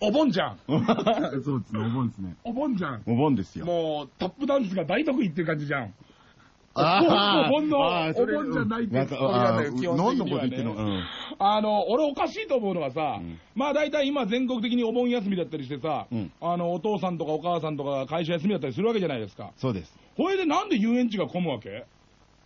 お盆じゃん。そうですね、お盆ですね。お盆じゃん。お盆ですよ。もう、タップダンスが大得意っていう感じじゃん。あーお盆のお盆じゃないって基本何的にはねのこと言ってんの？うんあの、俺おかしいと思うのはさ、うんまあ大体今全国的にお盆休みだったりしてさ、うんあの、お父さんとかお母さんとか会社休みだったりするわけじゃないですか。そうです。これでなんで遊園地が混むわけ？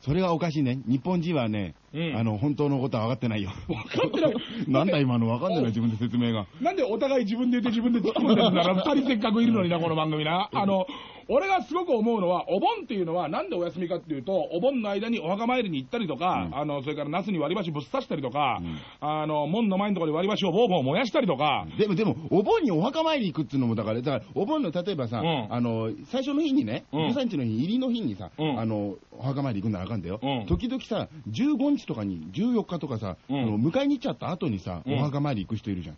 それがおかしいね。日本人はね、うんあの、本当のことは分かってないよ。分かってない。なんだ今の分かんないな、自分で説明が。なんでお互い自分で言って自分で突っ込んでるんだろう二人せっかくいるのにな、この番組な。あの、俺がすごく思うのは、お盆っていうのはなんでお休みかっていうと、お盆の間にお墓参りに行ったりとか、うん。あの、それからナスに割り箸ぶっ刺したりとか、うん。あの、門の前のところで割り箸をボーボー燃やしたりとか、でも、でも、お盆にお墓参り行くっていうのも、だから、だから、お盆の、例えばさ、うん。あの、最初の日にね、うん。13日の日、入りの日にさ、うん。あの、お墓参り行くんならあかんだよ。うん。時々さ、15日とかに、14日とかさ、迎えに行っちゃった後にさ、うん。お墓参り行く人いるじゃん。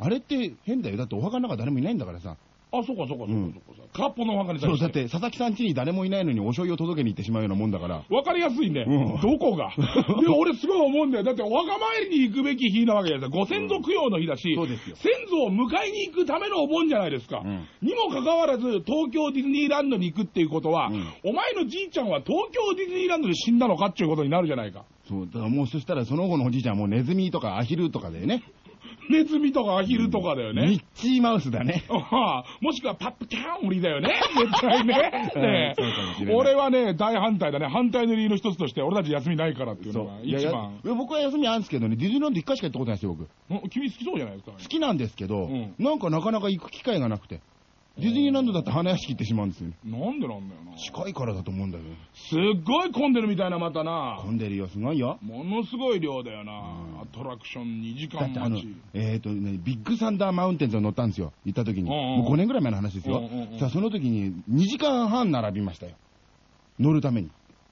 あれって変だよ。だってお墓の中誰もいないんだからさ。あ、そうかそうかそうかうんそうか。空っぽのお墓にそう、対してだって、佐々木さん家に誰もいないのにお醤油を届けに行ってしまうようなもんだから。わかりやすいね。うんどこが？でも俺すごい思うんだよ。だってお墓参りに行くべき日なわけじゃないですか。ご先祖供養の日だし、そうですよ先祖を迎えに行くためのお盆じゃないですか。うんにもかかわらず、東京ディズニーランドに行くっていうことは、うんお前のじいちゃんは東京ディズニーランドで死んだのかっていうことになるじゃないか。そう、だからもうそしたらその後のおじいちゃんはもうネズミとかアヒルとかだよね。ネズミとかアヒルとかだよね。ミッチーマウスだね。もしくはパップキャン売りだよね。絶対ね。ね俺はね、大反対だね。反対の理由の一つとして、俺たち休みないからっていうのが一番。僕は休みあるんですけどね、ディズニーランド一回しか行ったことないですよ、僕。ん君好きそうじゃないですか。好きなんですけど、うんなんかなかなか行く機会がなくて。ディズニーランドだって花屋敷行ってしまうんですよね。なんでなんだよな。近いからだと思うんだよね。すっごい混んでるみたいな、またな。混んでるよ、すごいよ。ものすごい量だよな。うんアトラクション2時間だってあの待ち。、えっ、とね、ビッグサンダーマウンテンズを乗ったんですよ。行った時に。もう5年ぐらい前の話ですよ。さあ、その時に2時間半並びましたよ。乗るために。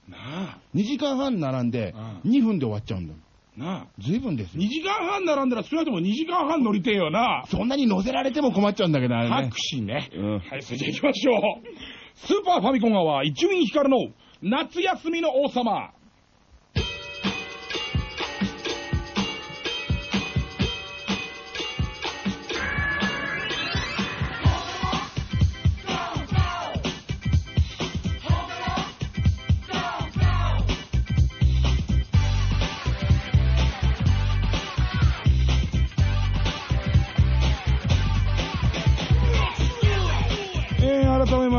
なあ、2時間半並んで、う2分で終わっちゃうんだよ。なあ。随分ですよ。2時間半並んだら少なくとも2時間半乗りてえよな。そんなに乗せられても困っちゃうんだけど、あれね拍手ね。うんはい、それじゃ行きましょう。スーパーファミコンアワー、伊集院光の夏休みの王様。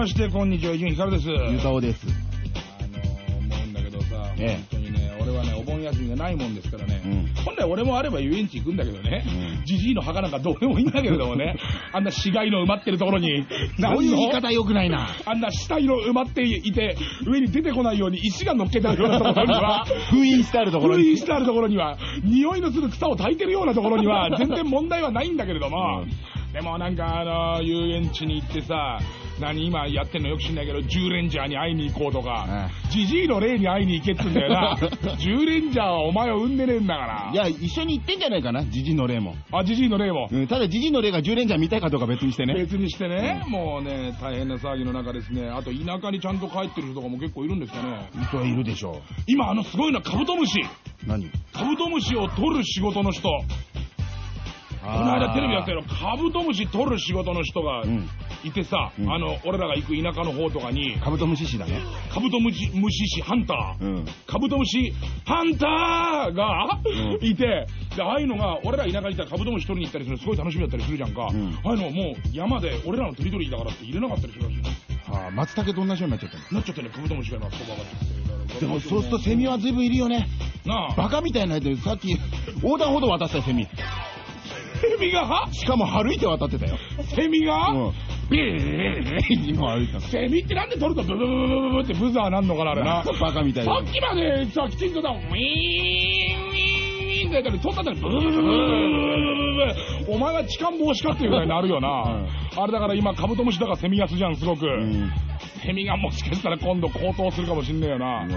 まして、こんにちは、伊集院光です。ゆたおです。あのー、思うんだけどさ、ええ。本当にね、俺はね、お盆休みがないもんですからね、うん。本来俺もあれば遊園地行くんだけどね。う、ん。じじいの墓なんかどうでもいいんだけれどもね、あんな死骸の埋まってるところに、そういう言い方良くないな。あんな死体の埋まっていて、上に出てこないように石が乗っけてあるようなところには、封印してあるところに。封印してあるところには、匂いのする草を焚いてるようなところには、全然問題はないんだけれども、うん。でもなんかあの遊園地に行ってさ、何今やってんのよく知んないけど、10レンジャーに会いに行こうとかあ、ジジイの霊に会いに行けっつうんだよな。10レンジャーはお前を産んでねえんだから。いや、一緒に行ってんじゃないかな、ジジの霊も。あ、ジジイの霊も。うん、ただ、ジジの霊が10レンジャー見たいかどうか別にしてね。別にしてね、もうね、大変な騒ぎの中ですね、あと田舎にちゃんと帰ってる人とかも結構いるんですかね。人はいるでしょ今、あのすごいのはカブトムシ。う。何？カブトムシを取る仕事の人。この間テレビやってるカブトムシ取る仕事の人がうん。いてさ、うんあの、俺らが行く田舎の方とかに、カブトムシ師だね。カブトムシ、ムシシハンター。うん。カブトムシハンターが、うんいて、で、ああいうのが、俺ら田舎に行ったらカブトムシ取りに行ったりするのすごい楽しみだったりするじゃんか。うんああいうのもう山で俺らのテリトリーだからって入れなかったりするらしいの。はあ、松茸と同じようになっちゃったのなっちゃってね、カブトムシがな、そこ上が。でも、そうするとセミは随分いるよね。なあ、バカみたいなやつ、さっき、横断歩道渡したよ、セミ。セミが？しかも歩いて渡ってたよ。セミが、うん。ビーン今歩いてたセミってなんで取るとブブブブブブブってブザーなんのかな、あれな。バカみたいなさっ。きまでさ、きちんとさ、ウィーン、ウィーン、いいんだ、取ったって、お前は痴漢防止かっていうぐらいになるよな。あれだから今、カブトムシだからセミ安じゃん、すごく。セミがもしかしたら今度高騰するかもしんねえよな。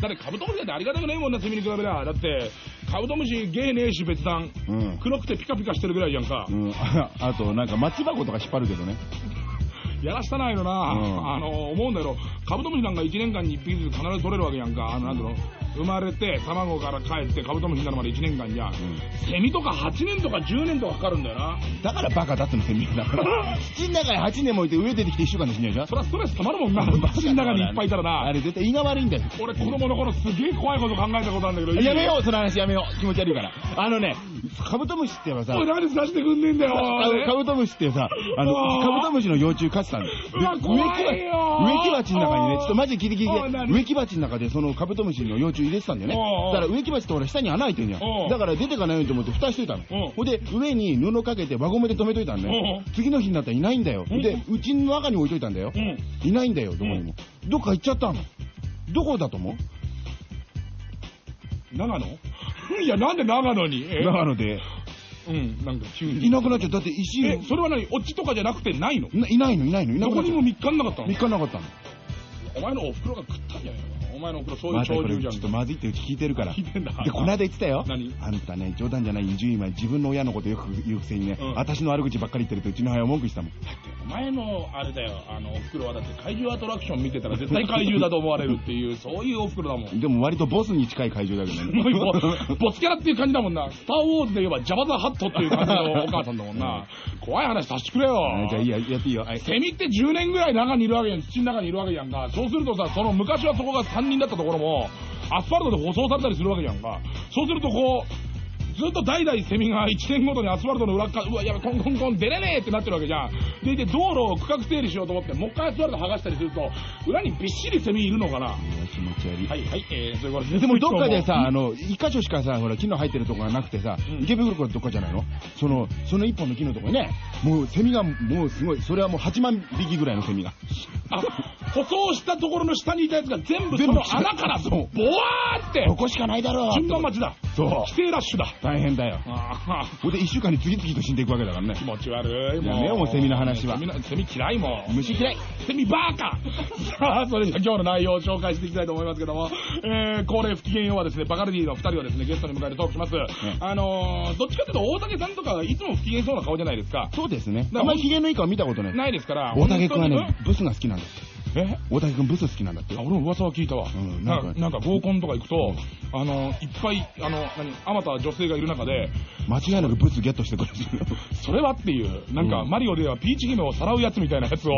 だってカブトムシだってありがたくないもんな、セミに比べりゃ。だって、カブトムシ芸ねえし別段。黒くてピカピカしてるぐらいじゃんか。あと、なんか松箱とか引っ張るけどね。やらしたないのな、あの思うんだけどカブトムシなんか1年間に1匹ずつ必ず取れるわけやんかあのなんていう生まれて、卵から帰ってカブトムシになるまで1年間じゃん。セミとか8年とか10年とかかかるんだよな。だからバカだってのセミだから。土の中に8年もいて上出てきて1週間で死んじゃうじゃんそりゃストレス溜まるもんな。土の中にいっぱいいたらな。あれ絶対胃が悪いんだよ。俺子供の頃すげえ怖いこと考えたことあるんだけど。やめよう、その話やめよう。気持ち悪いから。あのね、カブトムシって言えばさ、してくんねえんだよ。カブトムシってさ、あの、カブトムシの幼虫飼ってたんだよ。うわで怖いよ植木鉢の中にね、ちょっとマジで聞いて聞いて、おい何？植木鉢の中でそのカブトムシの幼虫入れてたんだよね。だから植木鉢って俺下に穴開いてんじゃんだから出てかないようにと思って蓋しといたの。ほんで、上に布かけて輪ゴムで留めといたんだおよう。次の日になったらいないんだよ。うんで、うちの中に置いといたんだよう。ん。いないんだよ、どこにも。どっか行っちゃったの。どこだと思う？長野？いや、なんで長野に？え？長野で。うん、なんか急に。いなくなっちゃった。だって石、え、それは何？オチとかじゃなくてないの？ないないの、いないの、いなどこにもくなっちゃっ3日なかったた。の？3日なかったの。お前のお袋が食ったんじゃないの？お前のお袋そういうまたこれ鳥獣じゃん。ちょっとまずいってうち聞いてるから。聞いてんだ。で、この間言ってたよ。何？あんたね、冗談じゃない伊集院は自分の親のことよく言うくせにね、うん私の悪口ばっかり言ってるとうちの母親文句したもん。お前のあれだよ、あの、お袋はだって怪獣アトラクション見てたら絶対怪獣だと思われるっていう、そういうお袋だもん。でも割とボスに近い会場だけどね。ボボツキャラっていう感じだもんな。スター・ウォーズで言えばジャバザ・ハットっていう感じのお母さんだもんな。怖い話させてくれよ。あじゃあいいや、やっていいよ。はいセミって10年ぐらい中にいるわけやん、土の中にいるわけやんか。そうするとさ、その昔はそこが3人だったところも、アスファルトで舗装されたりするわけじゃんか。そうするとこう、ずっと代々セミが1年ごとにアスファルトの裏っか、うわ、やべ、コンコンコン出れねえってなってるわけじゃん。で、で、道路を区画整理しようと思って、もう一回アスファルト剥がしたりすると、裏にびっしりセミいるのかな。気持ち悪い。はい、はい、えー、そういうことででもどっかでさ、あの、の、一箇所しかさ、ほら、木の入ってるとこがなくてさ、うん池袋どっかじゃないの？その、その一本の木のとこにね、もうセミがもうすごい、それはもう8万匹ぐらいのセミが。あ、舗装したところの下にいたやつが全部その穴から、そうボワーってこ、こしかないだろう順番待ちだ。そう規定ラッシュだ。大変だよ。ほんで一週間に次々と死んでいくわけだからね。気持ち悪い。やめようもうセミの話はセミのセミ嫌いもん。虫嫌い。セミバーカ さあ、それじゃあ今日の内容を紹介していきたいと思いますけども、えー、恒例不機嫌用はですね、バカルディの二人をですね、ゲストに迎えてトークします。あのー、どっちかというと大竹さんとかいつも不機嫌そうな顔じゃないですか。そうですね。らあんまり機嫌のいい顔見たことない。ないですから。大竹君はね、ブスが好きなんだって。え？大竹君ブス好きなんだって？あ。俺も噂は聞いたわ。うんななんんかかなんか合コンとか行くと、あの、いっぱい、あの、何、あまた女性がいる中で、間違いなくブスゲットしてくるし。それはっていう、なんか、うんマリオではピーチ姫をさらうやつみたいなやつを。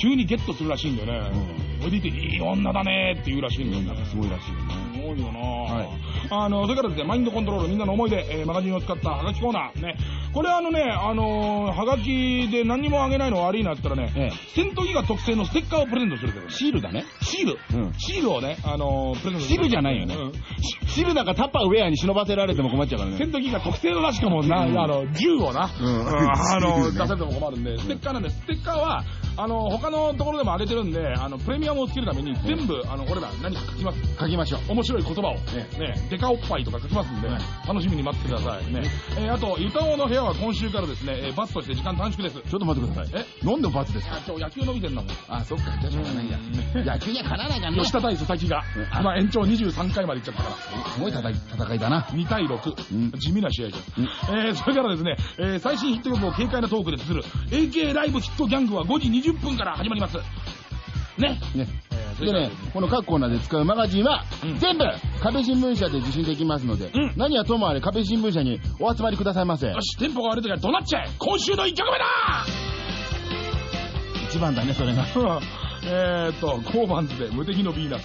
急にゲットするらしいんだよね。うんそれでいて、いい女だねって言うらしいんだよね。すごいらしいよね。すごいよな、はいあの、それからですね、マインドコントロール、みんなの思い出、えーマガジンを使ったハガキコーナー。ね。これあのね、あのーハガキで何にもあげないの悪いなって言ったらね、ええセントギガ特製のステッカーをプレゼントするけどね。シールだね。シール。うんシールをね、あのープレゼントする。シールじゃないよねうんシールなんかタッパーウェアに忍ばせられても困っちゃうからね。セントギガ特製のなしかもな、うんあの、銃をな、うんあの、出せても困るんで、ステッカーなんで、ステッカーは、あの、他のところでもあげてるんで、あの、プレミアムをつけるために、全部、あの、俺ら何か書きます。書きましょう。面白い言葉を、ねね、デカおっぱいとか書きますんで、はい楽しみに待っててください。ね。えーあと、ゆたおの部屋は今週からですね、えーバスとして時間短縮です。ちょっと待ってください。え？なんで罰ですか？あ今日野球伸びてんだもん。あ、そっか。じゃあしょうがないや。野球にはかなわないからね。吉田対佐々木が、うんまあ延長23回までいっちゃったから。すごい戦い戦いだな。2対6、うん地味な試合じゃん、うんえーそれからですね、えー最新ヒット曲を軽快なトークで綴る AK ライブヒットギャングは5時20分から始まります。ね。ね。でね、この各コーナーで使うマガジンは、うん。全部壁新聞社で受信できますので、うん。何はともあれ壁新聞社にお集まりくださいませ。よしテンポが悪い時は怒鳴っちゃえ！今週の1曲目だ！一番だね、それが。えーっとコーバンズで無敵のヴィーナス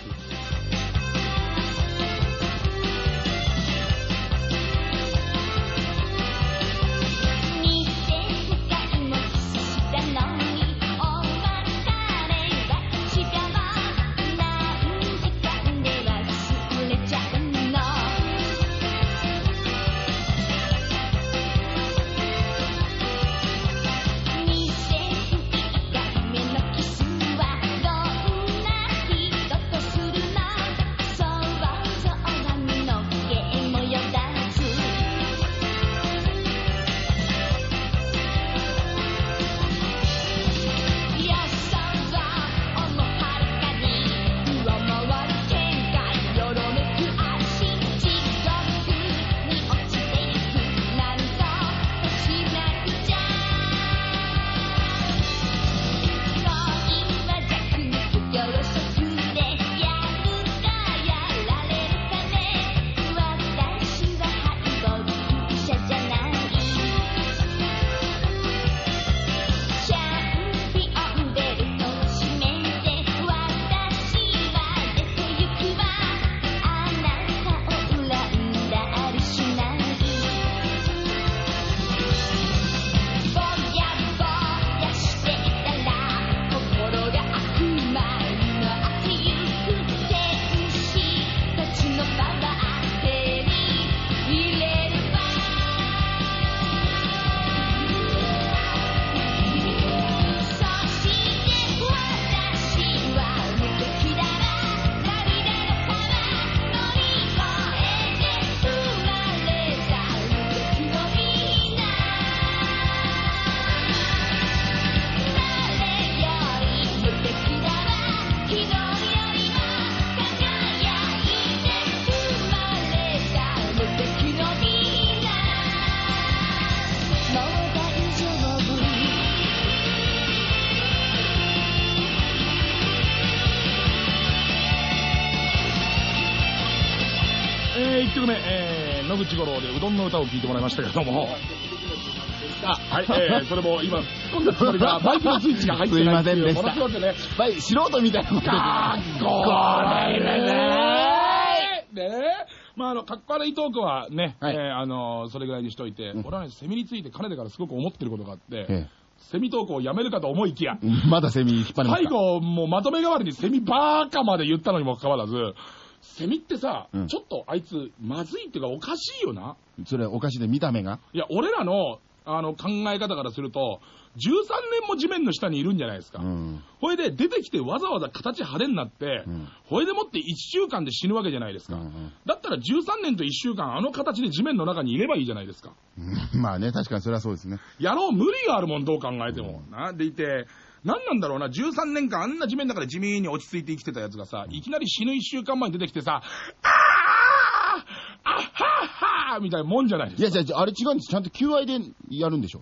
したけれども、あ、はい、えー、それも今、突っ込んだつもりが、マイクのスイッチが入ってないっていうものすごくね、はい、素人みたいな。かっこいいね。ね。まあ、あの、かっこ悪いトークはね、はい。えーあのそれぐらいにしといて、うん。俺はね、セミについてかねてからすごく思ってることがあって、えセミトークをやめるかと思いきや、えまだセミ引っ張りますか？最後、もうまとめ代わりにセミバーカまで言ったのにもかかわらず、セミってさ、うんちょっとあいつ、まずいっていうかおかしいよな。それおかしいで見た目がいや、俺らの、あの、考え方からすると、13年も地面の下にいるんじゃないですか。うん。ほいで、出てきてわざわざ形派手になって、うんほいでもって1週間で死ぬわけじゃないですか。うんだったら13年と1週間、あの形で地面の中にいればいいじゃないですか。うんまあね、確かにそれはそうですね。やろう無理があるもん、どう考えても。な、でいて、何なんだろうな、13年間あんな地面の中で地味に落ち着いて生きてたやつがさ、いきなり死ぬ1週間前に出てきてさ、あーあっはっはーみたいなもんじゃないですか。いや、じゃあ、あれ違うんです。ちゃんと求愛でやるんでしょ？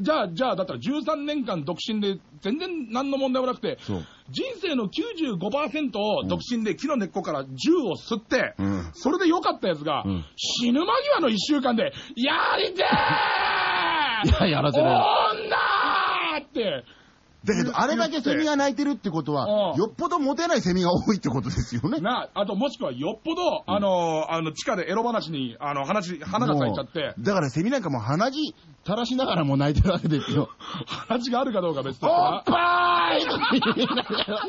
じゃあ、じゃあ、だったら13年間独身で全然何の問題もなくて、そう。人生の95%を独身で木の根っこから銃を吸って、うんそれで良かったやつが、うん死ぬ間際の1週間で、やりてーいややらせる女ーって、だけど、あれだけセミが鳴いてるってことは、うん。よっぽどモテないセミが多いってことですよね。な、あともしくはよっぽど、あの、あの、地下でエロ話に、あの、話、花が咲いちゃって。だからセミなんかもう鼻血垂らしながらも泣いてるわけですよ。話があるかどうか別とおしてっぱーい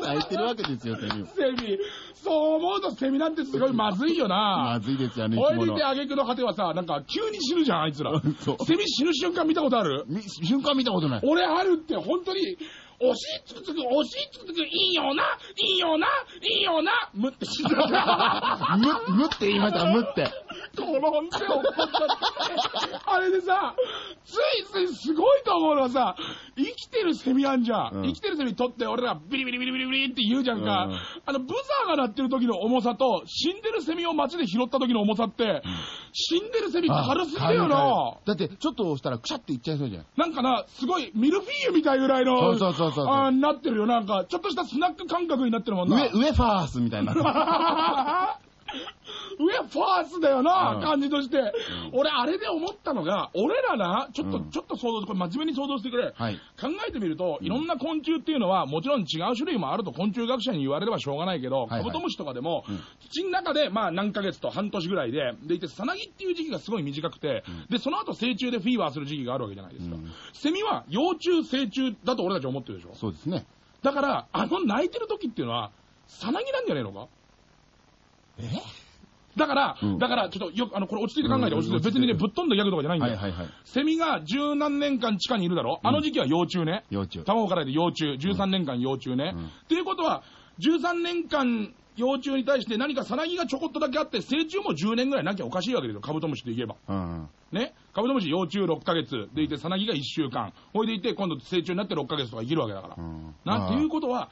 泣いてるわけですよ、セミ。セミ、そう思うとセミなんてすごいまずいよな。まずいですよね、おい物でてあげくの果てはさ、なんか急に死ぬじゃん、あいつら。そうセミ死ぬ瞬間見たことある？み瞬間見たことない。俺あるって、本当に、おしつくつく、おしつくつく、いいよな、いいよな、いいよな、むって死んだ。む、むって言いました、むって。転んで怒っちゃって。あれでさ、ついついすごいと思うのはさ、生きてるセミあんじゃん。うん生きてるセミ取って俺らビリビリビリビリビリって言うじゃんか。うんあの、ブザーが鳴ってる時の重さと、死んでるセミを街で拾った時の重さって、死んでるセミ軽すぎだよな。だって、ちょっと押したらくしゃっていっちゃいそうじゃん。なんかな、すごいミルフィーユみたいぐらいの、そうそうそうそうあーなってるよ。なんか、ちょっとしたスナック感覚になってるもんな。上、上ファースみたいな。上 ファースだよな、うん感じとして、俺、あれで思ったのが、俺らな、ちょっと、うんちょっと想像、これ真面目に想像してくれ。はい。考えてみると、いろんな昆虫っていうのは、もちろん違う種類もあると昆虫学者に言われればしょうがないけど、はいはいカブトムシとかでも、うん土の中で、まあ何ヶ月と半年ぐらいで、でいて、さなぎっていう時期がすごい短くて、で、その後成虫でフィーバーする時期があるわけじゃないですか。うんセミは幼虫、成虫だと俺たち思ってるでしょ？そうですね。だから、あの泣いてる時っていうのは、さなぎなんじゃねえのか？えだから、うんだから、ちょっとよく、あの、これ落ち着いて考えて、うん落ち着いて、別にね、ぶっ飛んだギャグとかじゃないんだよ。はいはいはい。セミが十何年間地下にいるだろ？あの時期は幼虫ね。幼虫。卵からで幼虫、13年間幼虫ね。うんっていうことは、13年間幼虫に対して何かさなぎがちょこっとだけあって、成虫も10年ぐらいなきゃおかしいわけですよ、カブトムシでいけば。うん。ね？カブトムシ幼虫6ヶ月でいて、さなぎが1週間。ほいでいて、今度成虫になって6ヶ月とか生きるわけだから。うんな、っていうことは、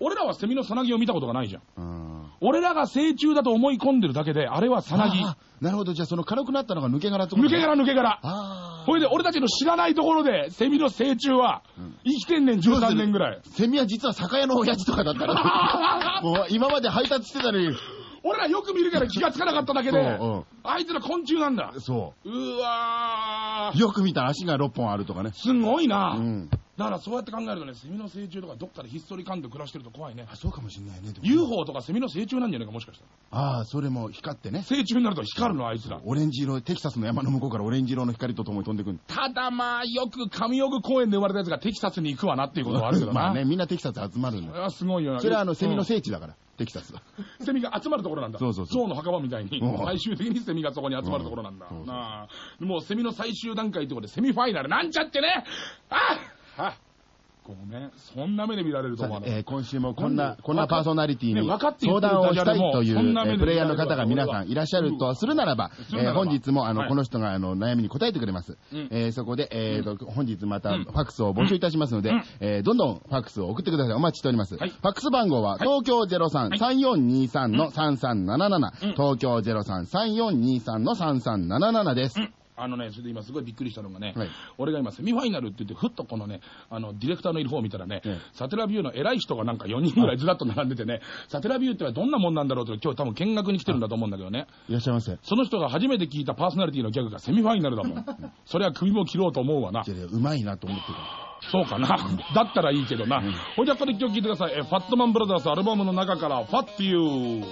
俺らはセミのさなぎを見たことがないじゃん。うん。俺らが成虫だと思い込んでるだけで、あれはさなぎ。なるほど。じゃあその軽くなったのが抜け殻ってこと抜け殻抜け殻。ほいで、俺たちの知らないところで、セミの成虫は、生きてんねん、13年ぐらい。セミは実は酒屋の親父とかだったら、もう今まで配達してたのに、俺らよく見るから気がつかなかっただけで、あいつら昆虫なんだ。そうわう。ー。よく見たら足が6本あるとかね。すごいな、うん。だからそうやって考えるとね、セミの成虫とかどっかでひっそりかんで暮らしてると怖いね。あ、そうかもしんないね。でも UFO とかセミの成虫なんじゃないか、もしかしたら。ああ、それも光ってね。成虫になると光るの、あいつら。オレンジ色、テキサスの山の向こうからオレンジ色の光とともに飛んでくる。ただまあ、よく上奥公園で生まれたやつがテキサスに行くわなっていうことはあるけどな。まあね、みんなテキサス集まるんだよ。それはすごいよな。それはあの、セミのうん聖地だから、テキサスは。セミが集まるところなんだ。そうそうそう象の墓場みたいにうん、最終的にセミがそこに集まるところなんだ。うんなあもうセミの最終段階ってことで、セミファイナルなんちゃってねああごめん、そんな目で見られると思わなかっえー今週もこんな、こんなパーソナリティねに相談をしたいという、プレイヤーの方が皆さんいらっしゃるとするならば、えー本日もあの、はい。この人があの悩みに答えてくれます。うん。えーそこで、えーと本日またうん。ファックスを募集いたしますので、うん。えーどんどんファックスを送ってください。お待ちしております。はい。ファックス番号は、はい。東京03-3423の3377、うん。東京03-3423の3377です。うんあのね、それで今すごいびっくりしたのがね、はい俺が今セミファイナルって言って、ふっとこのね、あの、ディレクターのいる方を見たらね、ええサテラビューの偉い人がなんか4人ぐらいずらっと並んでてね、サテラビューってのはどんなもんなんだろうって今日多分見学に来てるんだと思うんだけどね、いらっしゃいませ。その人が初めて聞いたパーソナリティのギャグがセミファイナルだもん。それは首も切ろうと思うわな。うまいなと思ってそうかな。だったらいいけどな。ほいじゃあここで一曲聴いてください。えファットマンブラザーズアルバムの中から、ファットユー。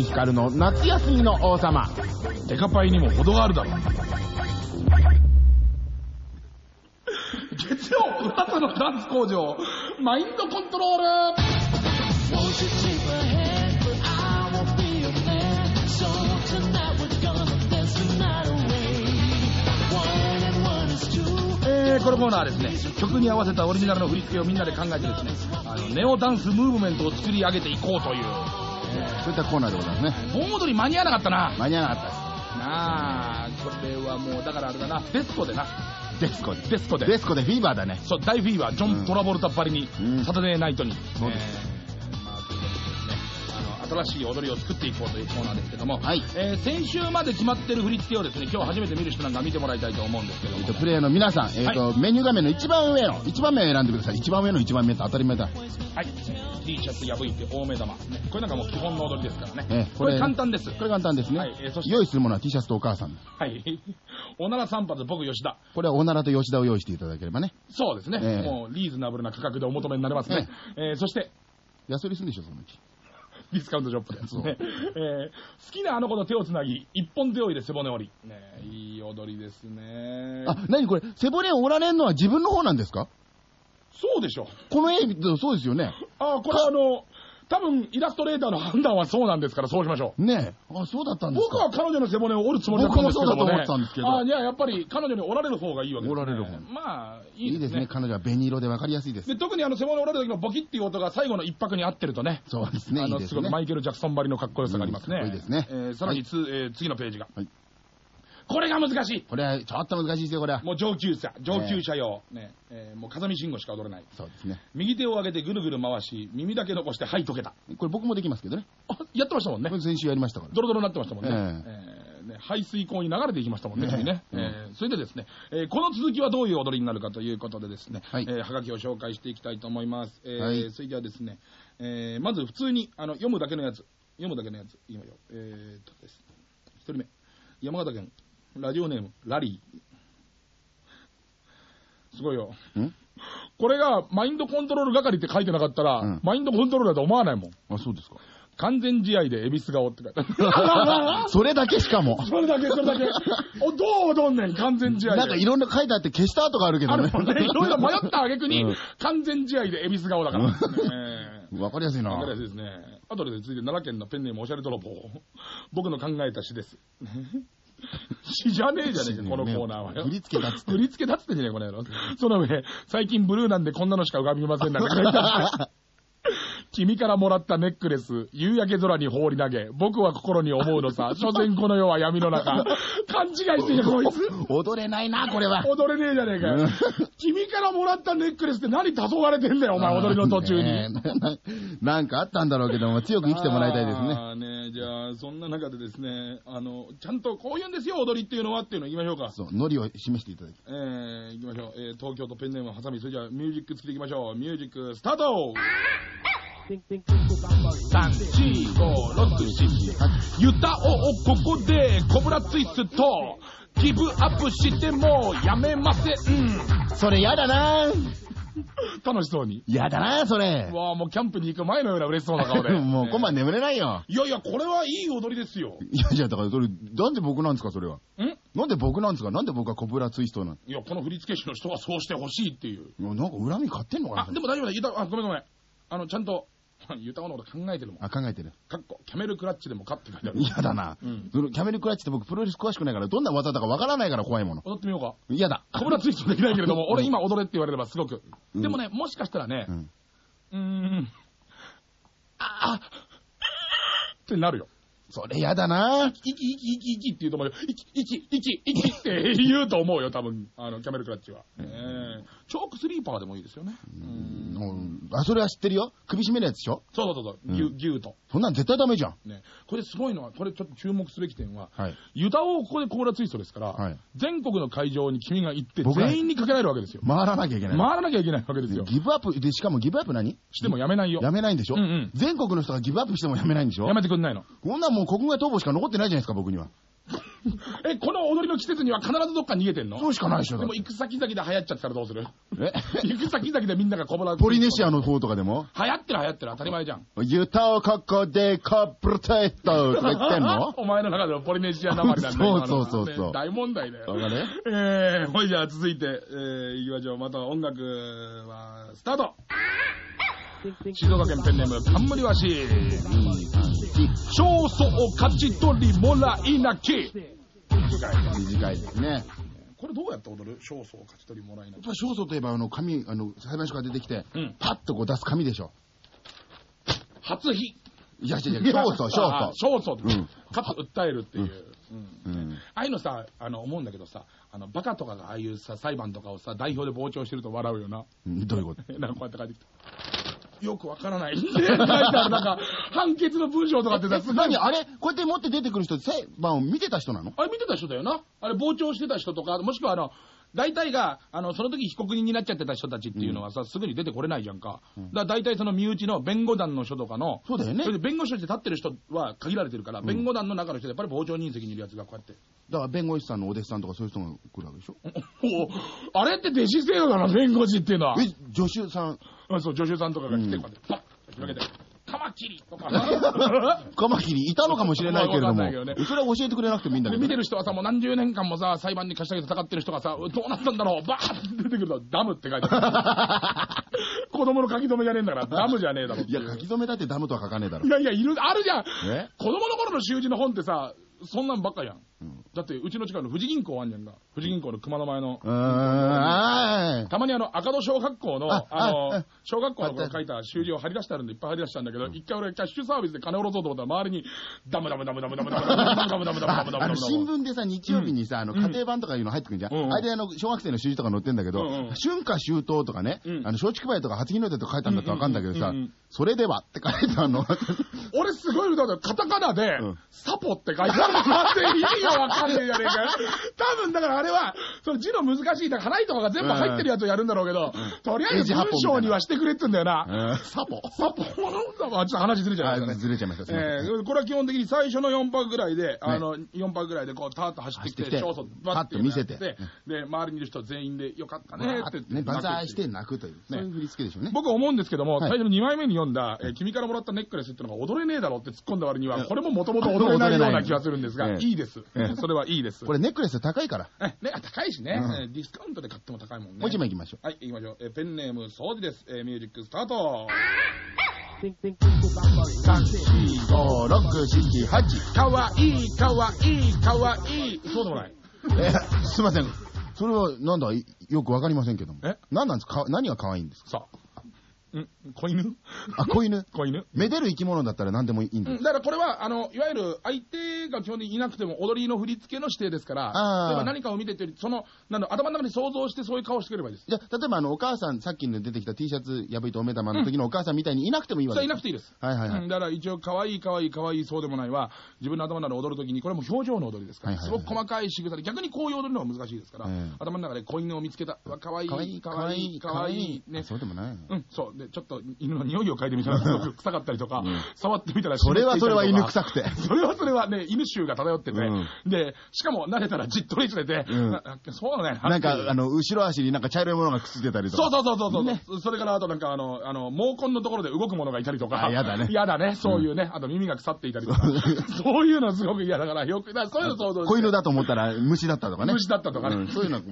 ー、伊集院光の夏休みの王様。デカパイにも程があるだろう。月曜、噂のダンス工場、マインドコントロール.えー、このコーナーはですね、曲に合わせたオリジナルの振り付けをみんなで考えてですね、あの、ネオダンスムーブメントを作り上げていこうという、そういったコーナーでございますね。盆踊り間に合わなかったな。間に合わなかったなあ、これはもう、だからあれだな、デスコでな、です。デスコで。デスコで。デスコでフィーバーだね。そう、大フィーバー、ジョン・トラボルタっぱりに、うんサタデーナイトに、そうですえーまあ、ということでですね、あの、新しい踊りを作っていこうというコーナーですけども、はいえー先週まで決まってる振り付けをですね、今日初めて見る人なんか見てもらいたいと思うんですけども、えっと、プレイヤーの皆さん、えっと、メニュー画面の一番上の、一番目を選んでください。一番上の一番目って当たり前だ。はい、T シャツ破いて大目玉、ね、これなんかもう基本の踊りですからね、ええこれ簡単です。これ簡単ですね。はいえーそして用意するものは T シャツとお母さん。はい。おなら3発、僕吉田。これはおならと吉田を用意していただければね。そうですね、ええもうリーズナブルな価格でお求めになれますね。えーそして、安売りするんでしょ、そのうち。ディスカウントショップですね。えー好きなあの子と手をつなぎ、一本背負いで背骨折り。ねいい踊りですね。あ、なにこれ、背骨を折られるのは自分の方なんですか？そうでしょ。この絵見そうですよね。あ、これあの、多分イラストレーターの判断はそうなんですから、そうしましょう。ねえ。あ、そうだったんですか。僕は彼女の背骨を折るつもりだったんですけども、ね、僕もそうだと思ったんですけどあ、いや、やっぱり彼女に折られる方がいいわけです、ね。折られる方まあ、いいでねいいですすね。。彼女は紅色で分かりやすいです。で特にあの背骨折られる時のボキっていう音が最後の一拍に合ってるとね、そうですね。あのいいです。ごくマイケル・ジャクソンばりのかっこよさがありますね。いいですねえーさらにつ、えー次のページが、はいこれが難しい。これはちょっと難しいですよ、これは。もう上級者、上級者用。ね、えーもう風見慎吾しか踊れない。そうですね。右手を上げてぐるぐる回し、耳だけ残して、はい、溶けた。これ僕もできますけどね。あ、やってましたもんね先週やりましたから。ドロドロになってましたもんね。ええーね排水口に流れていきましたもんね、ね君ね。うんえーそれでですね、えーこの続きはどういう踊りになるかということでですね、はいえーはがきを紹介していきたいと思います。えーはいそれではですね、えーまず普通にあの読むだけのやつ、読むだけのやつ、いきましょう。えーっとですね、一人目、山形県、ラジオネーム、ラリー。すごいよ。ん？これがマインドコントロール係って書いてなかったら、うんマインドコントロールだと思わないもん。あ、そうですか。完全試合で恵比寿顔って書いてある。それだけしかも。それだけ、それだけ。お、どう踊んねん、完全試合で。なんかいろんな書いてあって消した跡があるけどね。あるもんね。いろいろ迷った挙句にうん、完全試合で恵比寿顔だから。わかりやすいなわかりやすいですね。あとで続いて奈良県のペンネームおしゃれ泥棒。僕の考えた詩です。詩じゃねえじゃねえか、このコーナーはよ。振り付けだっつって振り付けだっつってんじゃねえ、この野郎。その上、最近ブルーなんでこんなのしか浮かびませんなん君からもらったネックレス、夕焼け空に放り投げ、僕は心に思うのさ、所詮この世は闇の中。勘違いしてんじゃん、こいつ。踊れないな、これは。踊れねえじゃねえかよ。君からもらったネックレスって何黄昏れてんだよ、お前、踊りの途中ねに。ななんかあったんだろうけども、強く生きてもらいたいですね。あーねじゃあ、そんな中でですね、あの、ちゃんとこういうんですよ、踊りっていうのはっていうのを言いましょうか。そう、ノリを示していただき。えー、行きましょう。えー、東京都ペンネームハサミ、それじゃあミュージックつけていきましょう。ミュージックスタート !3、4、5、6、7、ユタをここでコブラツイストギブアップしてもやめません。それやだな楽しそうに。やだなそれう。わあもうキャンプに行く前のような嬉しそうな顔で。もう今晩眠れないよ。いやいや、これはいい踊りですよ。いやいや、だからそれ、なんで僕なんですか、それは。ん？なんで僕なんですか？なんで僕はコブラツイストなの？いや、この振付師の人はそうしてほしいっていう。いやなんか恨み買ってんのかなあ、でも大丈夫だ。ゆた、あ、ごめんごめん。あの、ちゃんと、ゆたおのこと考えてるもん。あ、考えてる。かっこ、キャメルクラッチでもかって書いてある。嫌だな。うんそのキャメルクラッチって僕プロレス詳しくないから、どんな技だかわからないから怖いもの。踊ってみようか。嫌だ。コブラツイストできないけれども、う ん俺今踊れって言われればすごく。うんでもね、もしかしたらねう、ん。うーん、ああってなるよ。それ嫌だな息、息、息、息、息って言うと思うよ。息、息、息、息って言うと思うよ、多分。あの、キャメルクラッチは。ええチョークスリーパーでもいいですよね。うんうんあ、それは知ってるよ。首絞めるやつでしょ？そうそうそうそう、うん牛、牛と。そんなん絶対ダメじゃん。ね。これすごいのは、これちょっと注目すべき点は、はい。ユタオここでコーラツイストですから、はい全国の会場に君が行って全員にかけられるわけですよ。回らなきゃいけない。回らなきゃいけないわけですよ。ギブアップ、で、しかもギブアップ何？してもやめないよ。やめないんでしょ？うんうん全国の人がギブアップしてもやめないんでしょ？やめてくんないの。こんなんもう国外逃亡しか残ってないじゃないですか、僕には。え、この踊りの季節には必ずどっか逃げてんの？そうしかないでしょ。でも行く先々で流行っちゃったらどうする？え？行く先々でみんながコブラポリネシアの方とかでも？流行ってる流行ってる当たり前じゃん。ユタをここでコブラツイストとか言ってんの？お前の中でのポリネシアなまりなんだよ。そうそうそうそう大問題だよ。わかる？えー、ほいじゃあ続いて、えー、行きましょう。また音楽は、スタート静岡県ペンネーム、冠橋。勝訴を勝ち取りもらいなき。短いですね。これどうやって踊る？勝訴を勝ち取りもらいなき。ぱ勝訴といえば、あの、紙、あの、裁判所が出てきて、うんパッとこう出す紙でしょ。初日。いやいやいや、勝訴、勝 あ訴。勝訴。うんかつ訴えるっていう。うんうん。ああいうのさ、あの、思うんだけどさ、あの、バカとかがああいうさ、裁判とかをさ、代表で傍聴してると笑うよな。うんどういうこと？なんかこうやって書いてきた。よくわからない。っ て書いてある、なんか、判決の文章とかってさ、何？あれ？こうやって持って出てくる人って裁判を見てた人なの？あれ見てた人だよな。あれ傍聴してた人とか、もしくはあの、大体が、あの、その時被告人になっちゃってた人たちっていうのはさ、すぐに出てこれないじゃんか。だから大体その身内の弁護団の人とかの、そうだよねそれで弁護士として立ってる人は限られてるから、ん弁護団の中の人でやっぱり傍聴人席にいるやつがこうやって。だから弁護士さんのお弟子さんとかそういう人が来るわけでしょあれって弟子制度だな、弁護士っていうのは。え、助手さん、うんそう、助手さんとかが来て、うんこうやって、パッって広げて、カマキリとか。カマキリいたのかもしれないけれども、それは教えてくれなくてもいいんだけどで見。てる人はさ、もう何十年間もさ、裁判に貸し上げて戦ってる人がさ、どうなったんだろう、バーって出てくると、ダムって書いてある。子供の書き留めじゃねえんだから、ダムじゃねえだろいや。書き留めだってダムとは書かねえだろい。やいや、いる、あるじゃんえ？子供の頃の習字の本ってさ、そんなんばっかやん。うんだって、うちの近くの富士銀行あんじゃんか。富士銀行の熊の前の。たまにあの、赤戸小学校の、あのあ、小学校の頃書いた習字を貼り出してあるんで、いっぱい貼り出したんだけど、一回俺、キャッシュサービスで金下ろそうと思ったら、周りに、ダムダムダムダムダムダムダムダムダムダムダムダム新聞でさ、日曜日にさ、あのうん家庭版とかいうの入ってくるじゃん。あれであの小学生の習字とか載ってんだけど、春夏秋冬とかね、うんあの松竹梅とか初日の出とか書いたんだったらわかんだけどさ、それではって書いてあるの。俺すごい歌だよ。カタカナで、うんサポって書いてあるの。なんで意味がわかんねえじゃねえかよ。多分だからあれは、その字の難しい、だから払いとかが全部入ってるやつをやるんだろうけど、とりあえず文章にはしてくれって言うんだよな。サポ。サポ。あ、ちょっと話ずれちゃいましたね。あずれちゃいました。えーこれは基本的に最初の4パぐらいで、あの、4パぐらいでこう、ターッと走ってきて、勝訴バッと見せて。で、周りにいる人全員で、よかったねって言って。ね、万歳泣くって。いうして泣くという、そういう振り付けでしょうね。僕は思うんですけども、はい。最初の2枚目に読んだ、えー君からもらったネックレスっていうのが踊れねえだろって突っ込んだ割には、えこれももともと踊れないような気がするんですが、ええ。いいです。れはいいです。これネックレス高いから。えね、あ高いしね、うんえーディスカウントで買っても高いもんね。もう一枚行きましょう。はい、行きましょう。えーペンネーム、掃除です。えーミュージックスタート。3456788かわいい、かわいい、かわいい。そうでもない。えすいませんそれはなんだ？いよくわかりませんけどもえ？何なんですか？何が可愛いんですか？さあ。ん子犬？あ子犬？子犬。めでる生き物だったら何でもいいんですうん。だからこれは、あの、いわゆる相手が基本的にいなくても踊りの振り付けの指定ですから、例えば何かを見ててその、なんだ頭の中に想像してそういう顔してくればいいです。じゃあ例えばあのお母さんさっきの出てきた T シャツ破いてお目玉の時のお母さんみたいにいなくてもいいわそけですれいなくていいです。はいはいはい。うんだから一応、可愛い可愛い可愛いそうでもないは、自分の頭の中で踊るときに、これはもう表情の踊りですから、すごく細かい仕草で、逆にこういう踊るのが難しいですから、ええ。頭の中で子犬を見つけた、可愛い可愛い。可愛い可愛いねあ。そうでもない。うん、そう。で、ちょっと犬の匂いを嗅いでみたら、すごく臭かったりとか、ん。触ってみたらそれはそれは犬臭臭くて。それはそれはね、犬臭が漂ってて、うん。で、しかも慣れたらじっとりしてて、そうね。なんか、あの、の、後ろ足になんか茶色いものがくっついてたりとか。そうそうそうそうそう、ね。それからあとなんかあの、あの、毛根のところで動くものがいたりとか。あやだね。やだね。そういうね、あと耳が腐っていたりとか。そういうのすごく嫌だから、よく、そういうの想像子犬だと思ったら虫だったとかね。虫だったとかね。うん。そういうの。ジ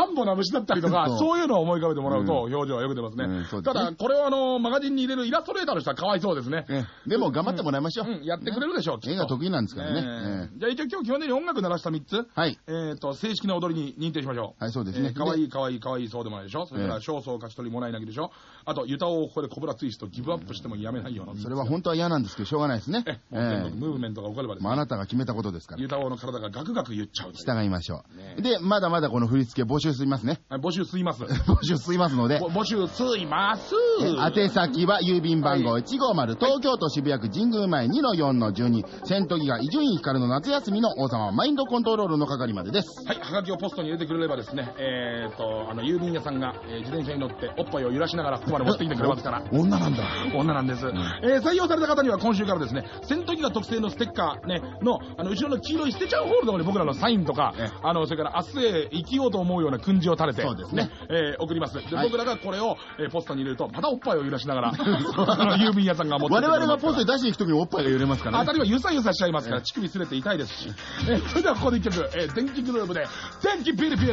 ャンボな虫だったりとか、そう。いうのを思い浮かべてもらうと、うん表情はよく出ますね。ただ、これはあの、マガジンに入れるイラストレーターの人はかわいそうですね。ええでも頑張ってもらいましょう。うん、やってくれるでしょう、絵が得意なんですからね。じゃあ一応今日基本的に音楽鳴らした3つ、はい。えっ、と、正式な踊りに認定しましょう。はいそうですねえーかわいいかわいいかわいいそうでもないでしょそれからええ少々勝ち取りもらいなきでしょあと、ユタオをここでコブラツイストギブアップしてもやめないような。それは本当は嫌なんですけど、しょうがないですね。ええもう全え部ムーブメントが起こればですね、まああなたが決めたことですから。ユタオの体がガクガク言っちゃう従いましょねう。で、まだまだこの振り付け募集すいますね。はい募集吸います。募集すいますので、ぼ募集吸います。宛先は郵便番号150、東京都渋谷区神宮前2-4-12、セントギガ伊集院光の夏休みの王様マインドコントロールの係までです。はい、はがきをポストに入れてくれればですね、えっ、と、あの、郵便屋さんが、えー自転車に乗っておっぱいを揺らしながらまで持ってきてくれますから。お女なんだ。女なんです、えー採用された方には今週からですね、戦闘機が特製のステッカー、ね、の、あの、後ろの黄色い捨てちゃうホールドに僕らのサインとかええ、あの、それから明日へ生きようと思うような訓示を垂れて、そうですねえー送ります。で、はい僕らがこれを、えーポストに入れると、またおっぱいを揺らしながら、郵便屋さんが持ってき我々がポストに出しに行くときにおっぱいが揺れますからね。当たりはゆさゆさしちゃいますから、乳首すれて痛いですし。えーそれではここで一曲、えー電気グループで、電気ピリピリ。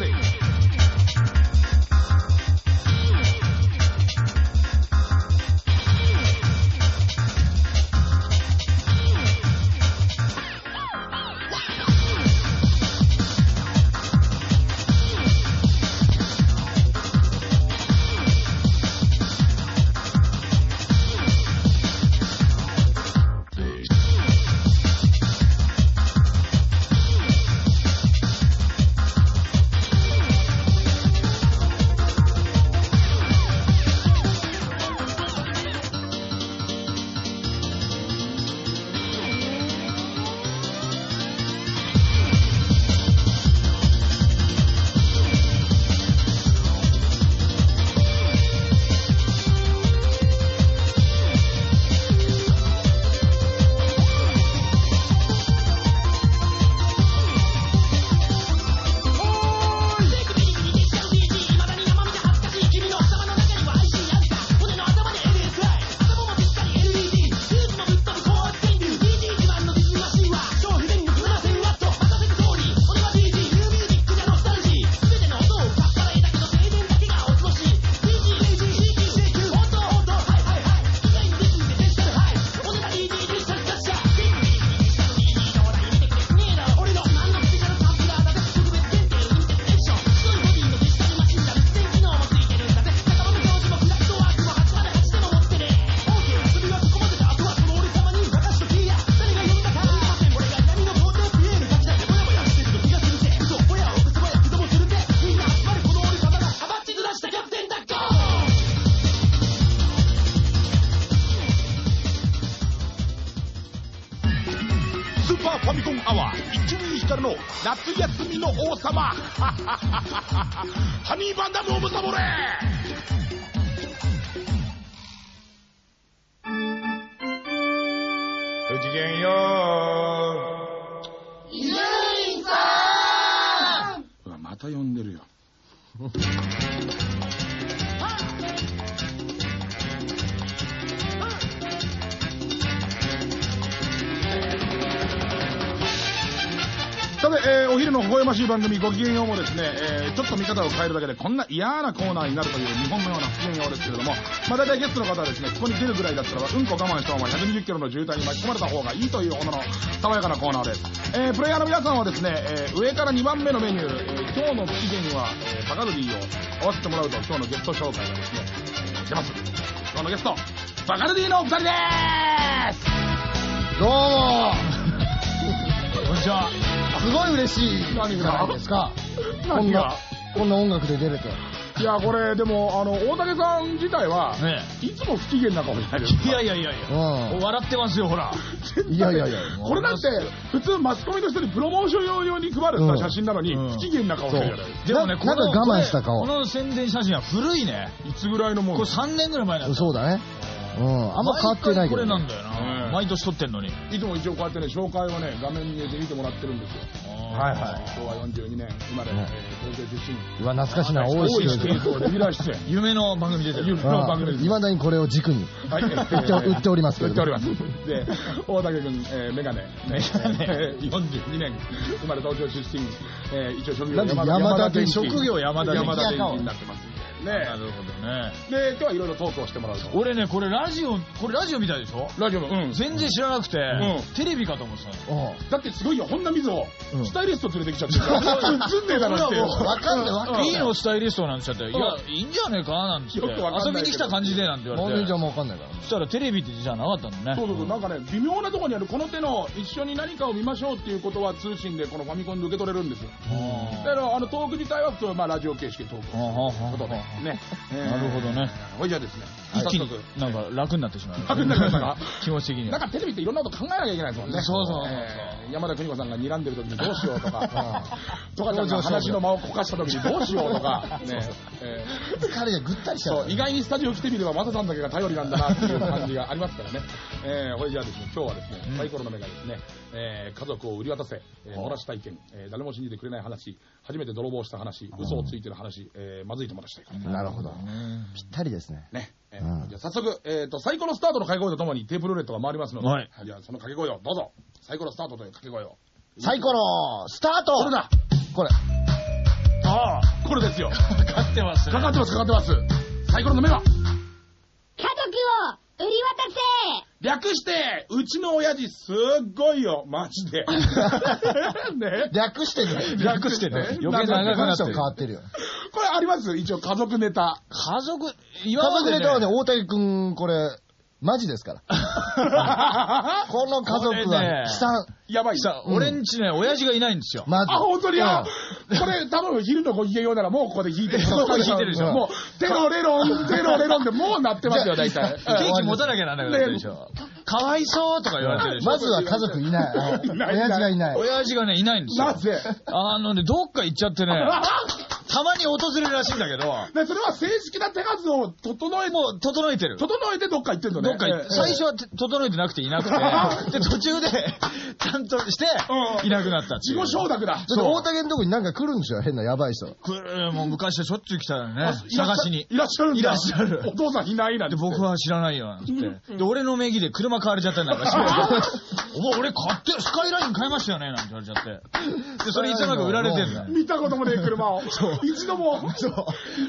ちょっと見方を変えるだけでこんな嫌なコーナーになるという日本のような不ようですけれども、まあ大体ゲストの方はですね、ここに出るぐらいだったらば、うんこ我慢したまま120キロの渋滞に巻き込まれた方がいいというほどの爽やかなコーナーです。えープレイヤーの皆さんはですね、えー上から2番目のメニュー、えー今日の不機嫌には、えーバカルディを合わせてもらうと今日のゲスト紹介がですね、えー出ます。今日のゲスト、バカルディのお二人でーすどうもこんにちは。すごい嬉しいじゃないですか。こんな何が、こんな音楽で出れて。いや、これ、でも、あの、大竹さん自体は、ねいつも不機嫌な顔じゃないですか。いやいやいやいや、う笑ってますよ、ほら。ん。いやいやいや。これだって、普通マスコミの人にプロモーション用用に配る写真なのに、うん不機嫌な顔してるじゃないでもね、なこの我慢した顔この宣伝写真は古いね。いつぐらいのもん？これ3年ぐらい前なんだ。そうだね。うん。あんま変わってないけど。毎回これなんだようんな。毎年撮ってんのに。いつも一応こうやってね、紹介をね、画面に入れて見てもらってるんですよ。はいはい。昭和42年生まれ、ねえー東京出身。うわ、懐かしいな。大大石石健三レギュラー出演。夢の番組出てる。夢の番組ですいまだにこれを軸に。はい、売って売っておりますけど売っております。で、大竹君、えー、メガネ。メガネ 42年、生まれ東京出身、えー、一応職業なんで山田職業山田山田になってます。ねなるほどね。で、今日はいろいろトークをしてもらうと。俺ね、これラジオ、これラジオみたいでしょ？ラジオの、うん。全然知らなくてん、テレビかと思ってたの。うん。だってすごいよ、本田水を、うんスタイリスト連れてきちゃってるから。映んねえだろって。わかんないわかんないいいのスタイリストなんて言っちゃって、いや、いいんじゃねえかなんて言ってよくわかんないに来た感じでなんて言われてマネージャー。もわかんないからねそ。したらテレビってじゃなかったのね。そうそうそう、なんかね、微妙なところにある、この手の一緒に何かを見ましょうっていうことは通信でこのファミコンで受け取れるんですよ。だから、あの、トーク自体は普通、まあ、ラジオ形式でトークをすることで。ね。なるほどね。ほいじゃあですね、一気になんか楽になってしまう。楽になりましたか？気持ち的には。なんかテレビっていろんなこと考えなきゃいけないですもんね。そうそうそうえー山田邦子さんが睨んでる時にどうしようとか、とかちゃんが話の間をこかした時にどうしようとか、ね。えー疲れがぐったりしちゃ。そうう、意外にスタジオ来てみれば、マサさんだけが頼りなんだなっていう感じがありますからね。えー、これじゃあですね、今日はですね、サイコロの目がですね、えー、家族を売り渡せ、えー、漏らし体験、えー、誰も信じてくれない話、初めて泥棒した話、嘘をついてる話、えー、まずい友達ということでなるほど。ぴったりですね。ね。えーうんじゃあ早速、えっ、と、サイコロスタートの掛け声とともにテープルーレットが回りますので、はいじゃあその掛け声をどうぞ。サイコロスタートという掛け声を。サイコロ、スタートこれだこれ。ああこれですよ。かかってますねかかってます、かかってます。サイコロの目は？家族を売り渡せ略して、うちの親父すっごいよ、マジで。ね。略してね。略してね。余計長くなってる変わってるよ。これあります？一応家族ネタ。家族、家族ネタはね、大竹くん、これ、マジですから。この家族は悲惨。やばい。さ、うん俺んちね、親父がいないんですよ。まず。あ、本当に？あうんこれ多分昼のご機嫌用ならもうここで弾いてる。ここで弾いてるでしょもう、テロレロン、テロレロンでもう鳴ってますよ、大体。ケーキ持たなきゃなんなくなってるでしょ。かわいそうとか言われてるでしょ。まずは家族いない。あいない親父がいない。親父がね、いないんですよ。なぜ？あのね、どっか行っちゃってね、たまに訪れるらしいんだけど、でそれは正式な手数を整え、もう整えてる。整えてどっか行ってんのね。どっか行って、ええ最初はて整えてなくていなくて、で、途中で、ちゃんとしてう、んいなくなったっていう。自己承諾だ。だって大竹のとこになんか来るんですよ、変なやばい人。これ、もう昔はしょっちゅう来たよねあ。探しに。いらっしゃるんだ。いらっしゃるお父さんいないなんて。で、僕は知らないよ、なんつって。で、俺の名義で車買われちゃったんかして。お前、俺買って、スカイライン買いましたよね、なんて言われちゃって。で、それいつの間にか売られてんだよ。見たこともねえ車を。一度も、一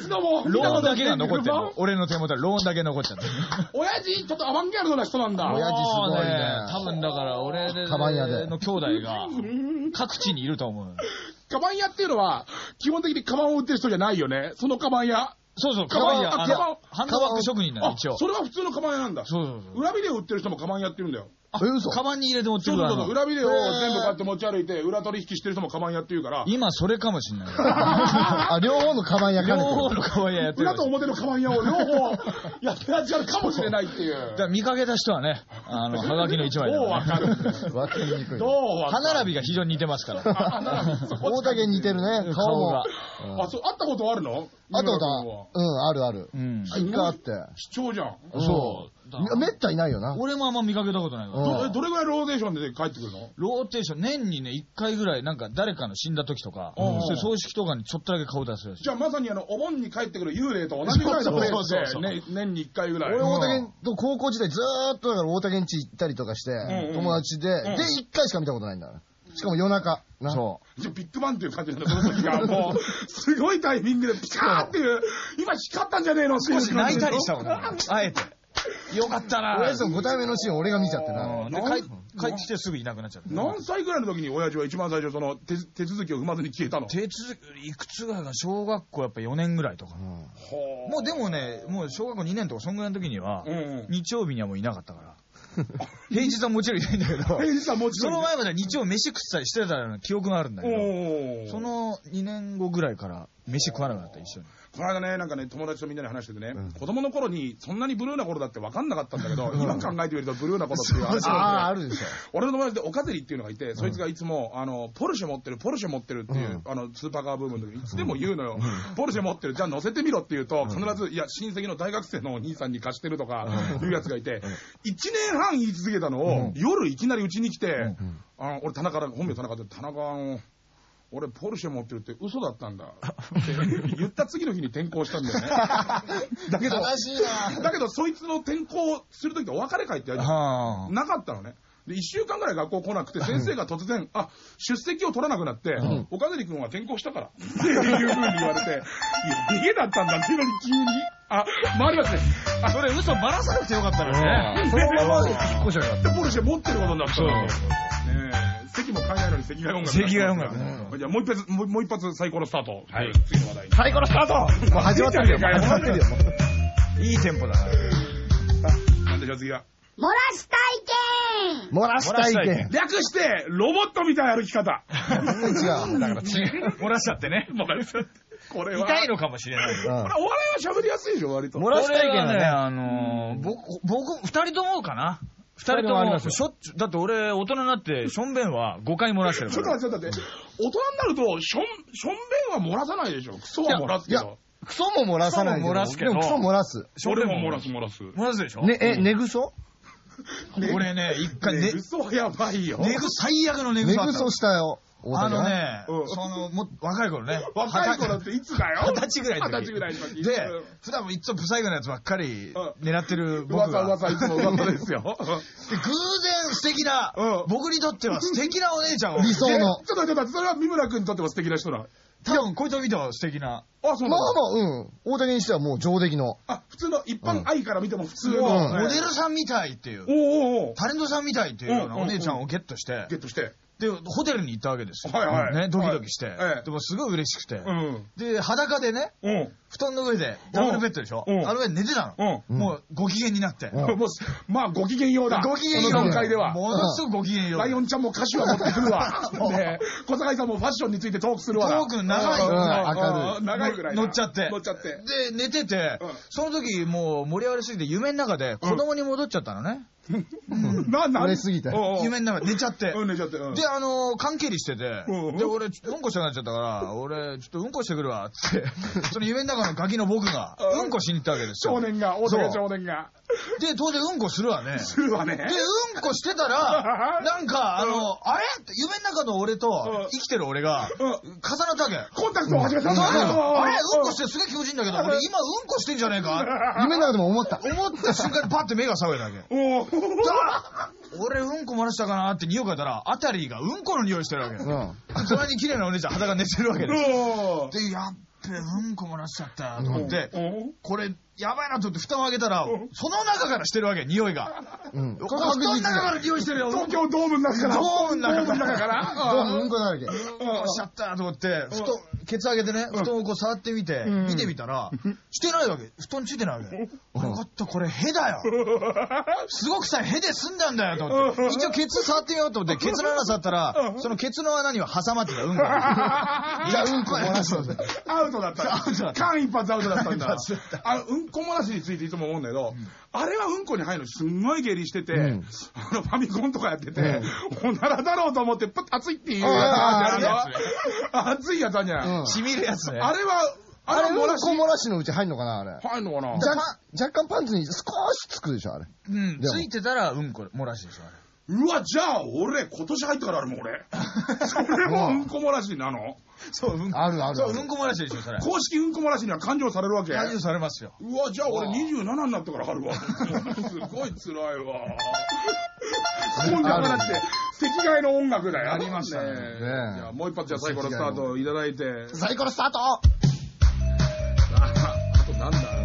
度も、ローンだけが残ってる。俺の手元にローンだけ残っちゃった。親父、ちょっとアバンギャルドな人なんだ。親父すごいね多分だから、俺カバン屋での兄弟が、各地にいると思う。カバン屋っていうのは、基本的にカバンを売ってる人じゃないよね。そのカバン屋。そうそう、カバン屋、あハンドバッグ職人なの、あ、一応。それは普通のカバン屋なんだ。そうそうそう。裏ビデオ売ってる人もカバンやってるんだよ。え、嘘カバンに入れて持ってくるそうそうそう。裏ビデオを全部買って持ち歩いて、裏取引してる人もカバンやってるから、今それかもしんない。あ、両方のカバン焼か両れてる。方のカバン屋やってる裏と表のカバン屋を両方やってらっしゃるかもしれないっていう。だから見かけた人はね、あの、はがきの一枚でどうわかるわかりにくいど。うわかる歯並びが非常に似てますから。大竹に似てるね、顔も。顔が。あ、そう、会ったことあるの？あとだ、三村君はうん、あるあるう。ん。一回あって。貴重じゃん。そう。だめったいないよな。俺もあんま見かけたことないかどえどれぐらいローテーションで帰ってくるの？ローテーション、年にね、一回ぐらい、なんか誰かの死んだ時とか、うんそういう葬式とかにちょっとだけ顔出すらしい。じゃあまさにあの、お盆に帰ってくる幽霊と同じぐらいのペーそうそうスそうで、ね年に1回ぐらい。俺、大竹と高校時代ずーっとだから大竹ん家行ったりとかして、んうん友達で、んで、一回しか見たことないんだ。しかも夜中。なそじゃあビッグバンっていう感じなんだ、その時が。もう、すごいタイミングでピカーっていう、今光ったんじゃねえの？少し泣いたりしたもんね。あえて。よかったな親父とご対面のシーン俺が見ちゃってな。帰帰ってきてすぐいなくなっちゃった。何歳ぐらいの時に親父は一番最初その手手続きを踏まずに消えたの？手続き、いくつぐらいか、小学校やっぱ4年ぐらいとか。もうでもね、もう小学校2年とかそんぐらいの時には、うんうん日曜日にはもういなかったから。平日はもちろんいないんだけど、平日はもちそろんの前までは日曜飯食ったりしてたような記憶があるんだけど、その2年後ぐらいから飯食わなくなった、一緒に。この間ね、なんかね、友達とみんなで話しててね、子供の頃にそんなにブルーな頃だって分かんなかったんだけど、今考えてみるとブルーな頃っていう話ああ。るでしょ。俺の友達で岡ゼリっていうのがいて、そいつがいつも、あの、ポルシェ持ってる、ポルシェ持ってるっていう、あの、スーパーカーブームの時にいつでも言うのよ。ポルシェ持ってる、じゃあ乗せてみろって言うと、必ず、いや、親戚の大学生のお兄さんに貸してるとか、いうやつがいて、1年半言い続けたのを、夜いきなりうちに来て、あの、俺田中だ、本名田中で、田中あの、俺ポルシェ持ってるって嘘だったんだ って言った次の日に転校したんだよね。だけど。だけどそいつの転校するときってお別れ会ってやるじゃなかったのね。で、一週間ぐらい学校来なくて、先生が突然、あ、出席を取らなくなって、岡崎君は転校したから、っていうふうに言われて、いや、逃げだったんだっていうのに急に、あ、回りますね。あ、それ嘘ばらさなくてよかったのにね。そのまま引っ越しゃよかっで、ポルシェ持ってることになったそうねえ、席も買えないのに赤外音楽。赤外音楽ね。じゃあもう一発、もうもう一発最高のスタート。はい次の話題に。た。最高のスタートもう始まってるよ。始まってるよ。いいテンポだな。なんでしょう、次は。漏らし体験漏らし体験。略して、ロボットみたいな歩き方。違う。だから違う。漏らしちゃってね。もうこれは。痛いのかもしれない。うんこれお笑いは喋りやすいでしょ、割と。漏らし体験はね、あのー、僕、僕、二人ともかな。二人とも、二人ともありますよしょっちゅう、だって俺、大人になって、しょんべんは5回漏らしてるから。ちょっと待って、ちょっと待って。大人になると、しょん、しょんべんは漏らさないでしょ。クソは漏らすけいやど。クソも漏らさないクソも漏らすクソ漏らす。俺も漏らす漏らす。漏らすでしょね、え、寝ぐそ？俺ね、一回ね、嘘はやばいよ。寝ぐ、最悪の寝ぐ寝ぐそあったのそしたよ。大あのねうん、その、も、若い頃ね。若い頃っていつだよ？二十歳ぐらいの時二十歳ぐらいの時。で、普段もいつもブサイクなやつばっかりうん狙ってる僕噂が。噂いつも噂ですよ。で偶然素敵なうん、僕にとっては素敵なお姉ちゃんを。理想のちょっと待って、それは三村君にとっても素敵な人なの。多分、こいつを見ても素敵な。あ、そうまあまあ、うん。大竹にしてはもう上出来の。あ、普通の一般愛から見ても普通うんの。モデルさんみたいっていう、おうおタレントさんみたいっていうようなうんお姉ちゃんをゲットしてゲ、ットして。で、ホテルに行ったわけですよ。はいはいね、ドキドキしてはいええ。でもすごい嬉しくてう。ん。で、裸でね、うん。布団の上で、ダブルベッドでしょ？うんあの上で寝てたの。うん。もう、ご機嫌になって。うんもう、まあ、ご機嫌ようだ。ご機嫌ようこの段階では。ものすごくご機嫌よう。ライオンちゃんも歌詞は持ってくるわ。ねえ小坂井さんもファッションについてトークするわな。トーク長いうん明るいうん長いぐらいな。乗っちゃって乗っちゃって。で、寝ててうん、その時もう盛り上がりすぎて夢の中で子供に戻っちゃったのね。な、な、すぎて夢の中で寝ちゃって。うん、寝ちゃって。うんで、あのー、関係りしてて、うんで、俺、ちょっとうんこしたくなっちゃったから、俺、ちょっとうんこしてくるわ、つって、その夢の中のガキの僕が、うんうんこしに行ったわけですよ。少年が、大竹少年が。で、当然うんこするわね。するわね。で、うんこしてたら、なんか、あの、あれ？って夢の中の俺とうん生きてる俺が、うん重なったわけ。コンタクトを始めたんだ。あれ？うんこししてすげえ気持ちいいんだけど、俺今うんこしてんじゃねえか？夢の中でも思った。思った瞬間にパッて目が覚めたわけ。おー俺うんこ漏らしたかなって匂い嗅いだら、あたりがうんこの匂いしてるわけ。うん。で隣に綺麗なお姉ちゃん裸寝てるわけです。で、やっべ、うんこ漏らしちゃったと思って、おこれ、やばいなと思って蓋を開けたら、その中からしてるわけ、匂いが。うん。この布団の中から匂いしてるよ。東京ドームの中から。ドームの中からドームの中から。どうんこだらけ。うんこしちゃったと思って、布団、ケツ上げてね、布団をこう触ってみて、見てみたら、してないわけ。布団ついてないわけ。よかった、これ、ヘだよ。すごくさ、ヘで済んだんだよと思って。一応、ケツ触ってみようと思って、ケツの穴触ったら、そのケツの穴には挟まってた、うんこが。じゃあうんこ漏らすので。アウトだった。アウトだった間一髪アウトだったんだ。あの、うんこ漏らしについていつも思うんだけど、あれはうんこに入るのすんごい下痢してて、んあの、ファミコンとかやってて、おならだろうと思って、プッと熱いっていうやつあるじゃん。あの熱いやつあるじゃん。うんしみるやつね。あれは、あれあれ、うんこ漏らしのうち入んのかな、あれ。入んのかな？若若干パンツに少しつくでしょ、あれ。うん、ついてたらうんこ漏らしでしょ、あれ。うわ、じゃあ俺、今年入ってからあるもん、俺。それもうんこ漏らしなの？そう、うんあるあるそう、うんこ漏らしでしょ、それ。公式うんこ漏らしには勘定されるわけ？感情されますよ。うわ、じゃあ俺27になってから貼るわ。すごい辛いわ。今度はだって、席替えの音楽だよ。ありましたねじゃあもう一発じゃあ最後のスタートいただいて。サイコロスタートああとなんだ？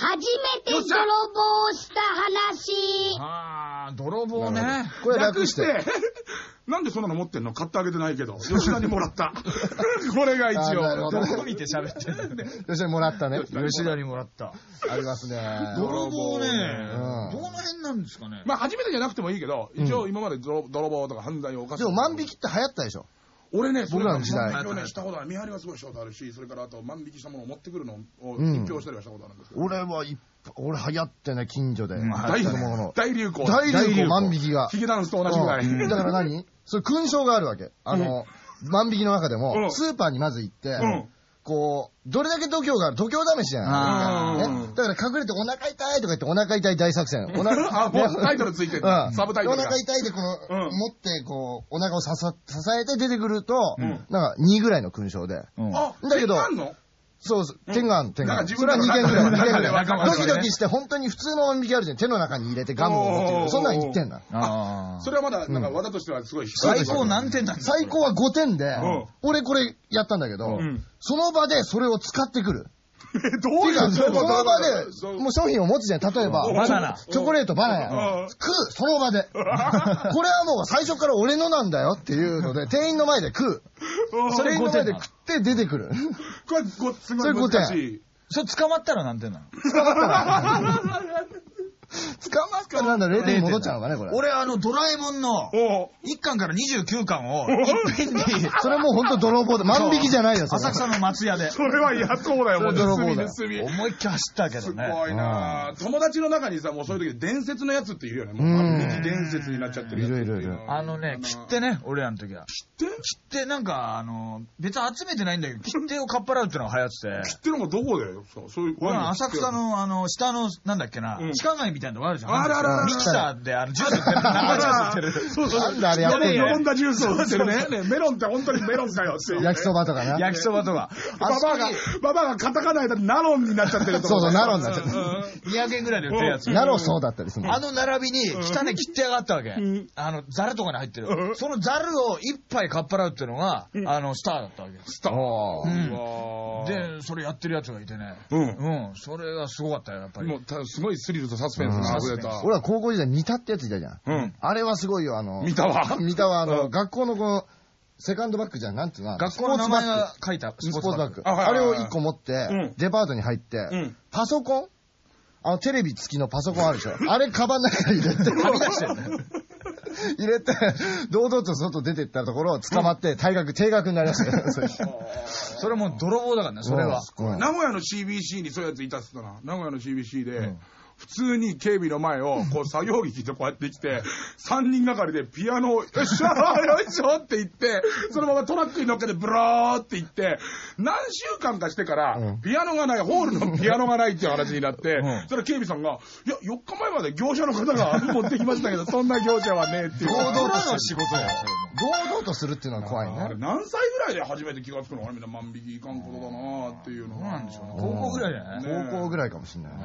初めて泥棒した話。あー、泥棒ね。これ略してて。なんでそんなの持ってんの？買ってあげてないけど。吉田にもらった。これが一応。どどこ見て喋ってんの吉田にもらったね。吉田にもらった。ありますね。泥棒ね、うんどの辺なんですかね。まあ初めてじゃなくてもいいけど、一応今まで泥泥棒とか犯罪を犯す。でも万引きって流行ったでしょ。俺ね、僕らの時代ね、したことある。見張りがすごいしたことあるし、それからあと万引きしたものを持ってくるのをうん一票したりはしたことあるんですけど。俺はいっぱい、俺流行ってね、近所で。大子供の。大流行。大流行万引きが。ヒゲダンスと同じぐらい。うんだから何？それ勲章があるわけ。あの、万引きの中でうも、んスーパーにまず行ってん、こう、どれだけ度胸がある度胸試しじゃない？うんねだから隠れてお腹痛いとか言ってお腹痛い大作戦。お腹あ、もうタイトルついてるうん。サブタイトルがお腹。痛いでこの、うん持ってこう、お腹を支えて出てくると、んなんか2ぐらいの勲章で。だけどそうそう、点がある、点がんか自それは2分らの件ぐらい、2件ぐらい。ドキドキして、本当に普通の万引きあるじゃん。手の中に入れてガムを持って。そんなん1点だ。あそれはまだ、なんか技としてはすごい低い。最高何点なんですか最高は5点でん、俺これやったんだけどん、その場でそれを使ってくる。え どてういういうか、その場で、もう商品を持つじゃん。例えば、バナナチョコレート、バナうんナ。食う、その場で。これはもう最初から俺のなんだよっていうので、店員の前で食う。うん店員の前で食って出てくる。これ、ごすごい難しい。それ捕まったら何点なの？捕まったらなんだ、0点に戻っちゃうのかね、これ。俺、あの、ドラえもんのおう。1巻から29巻をいっぺんに、それもうほんと泥棒で、万引きじゃないよ、それ。浅草の松屋で、それは嫌そうだよ、もう。泥棒だよ。盗み。思いっきり走ったけどすね。ごいな。ぁ友達の中にさ、もうそういう時伝説のやつっているよね。万引き伝説になっちゃってるやついるいるいるあのね、切手ね、俺らの時は。切手切手なんか、あの、別に集めてないんだけど、切手をかっぱらうっていうのが流行ってて。切手のがどこだよ？そういう。浅草の、あの、下の、なんだっけな。うん、地下街みたいなとこあるじゃん。あるあるあるミキサーで、あの、ジュース売ってる。生ジュース売ってる。そうそう。なんであれやってんのよろんだジュースを売ってるね。ねメロンって本当にメロンかよっていうね。焼きそばとかな。焼きそばとか。ババアが、ババアがカタカナでナロンになっちゃってるとこそうそうナロンになっちゃってるうんうん200円ぐらいで売ってるやつ。なろそうだったりするの。あの並びに汚い切手があったわけん。あの、ザルとかに入ってうる。んそのザルを一杯かっぱらうっていうのが、あの、スターだったわけ。スター。で、それやってるやつがいてね。うんうん。それがすごかったよ、やっぱり。もうたすごいスリルとサスペン俺は高校時代見たってやついたじゃん。うん。あれはすごいよ、あの、見たわ。見たわ、あうの、ん学校のこの、セカンドバッグじゃん、なんていうの学校の名前が書いたスポーツバッグ。あはいあれをはいはい1個持ってうん、デパートに入ってうん、パソコン？あの、テレビ付きのパソコンあるでしょ。あれ、カバンの中に入れて、はみ出してる。入れて、堂々と外出てったところを捕まって、退学、定額になりましたよ。それそれもう泥棒だからね、それは。名古屋の CBC にそういうやついたっつったな。名古屋の CBC で、普通に警備の前を、こう作業着でこうやって来て、3人がかりでピアノを、よっしゃーよいしょって言って、そのままトラックに乗っけてブラーって言って、何週間かしてからうん、ピアノがない、ホールのピアノがないっていう話になってん、それ警備さんが、いや、4日前まで業者の方が持ってきましたけど、そんな業者はねっていう。堂々と仕事だよ、それも。堂々とするっていうのは怖いあれね。何歳ぐらいで初めて気がつくの？あれみんな万引きいかんことだなっていうのどうなんでしょうね。うん高校ぐらいじゃないね高校ぐらいかもしれないね。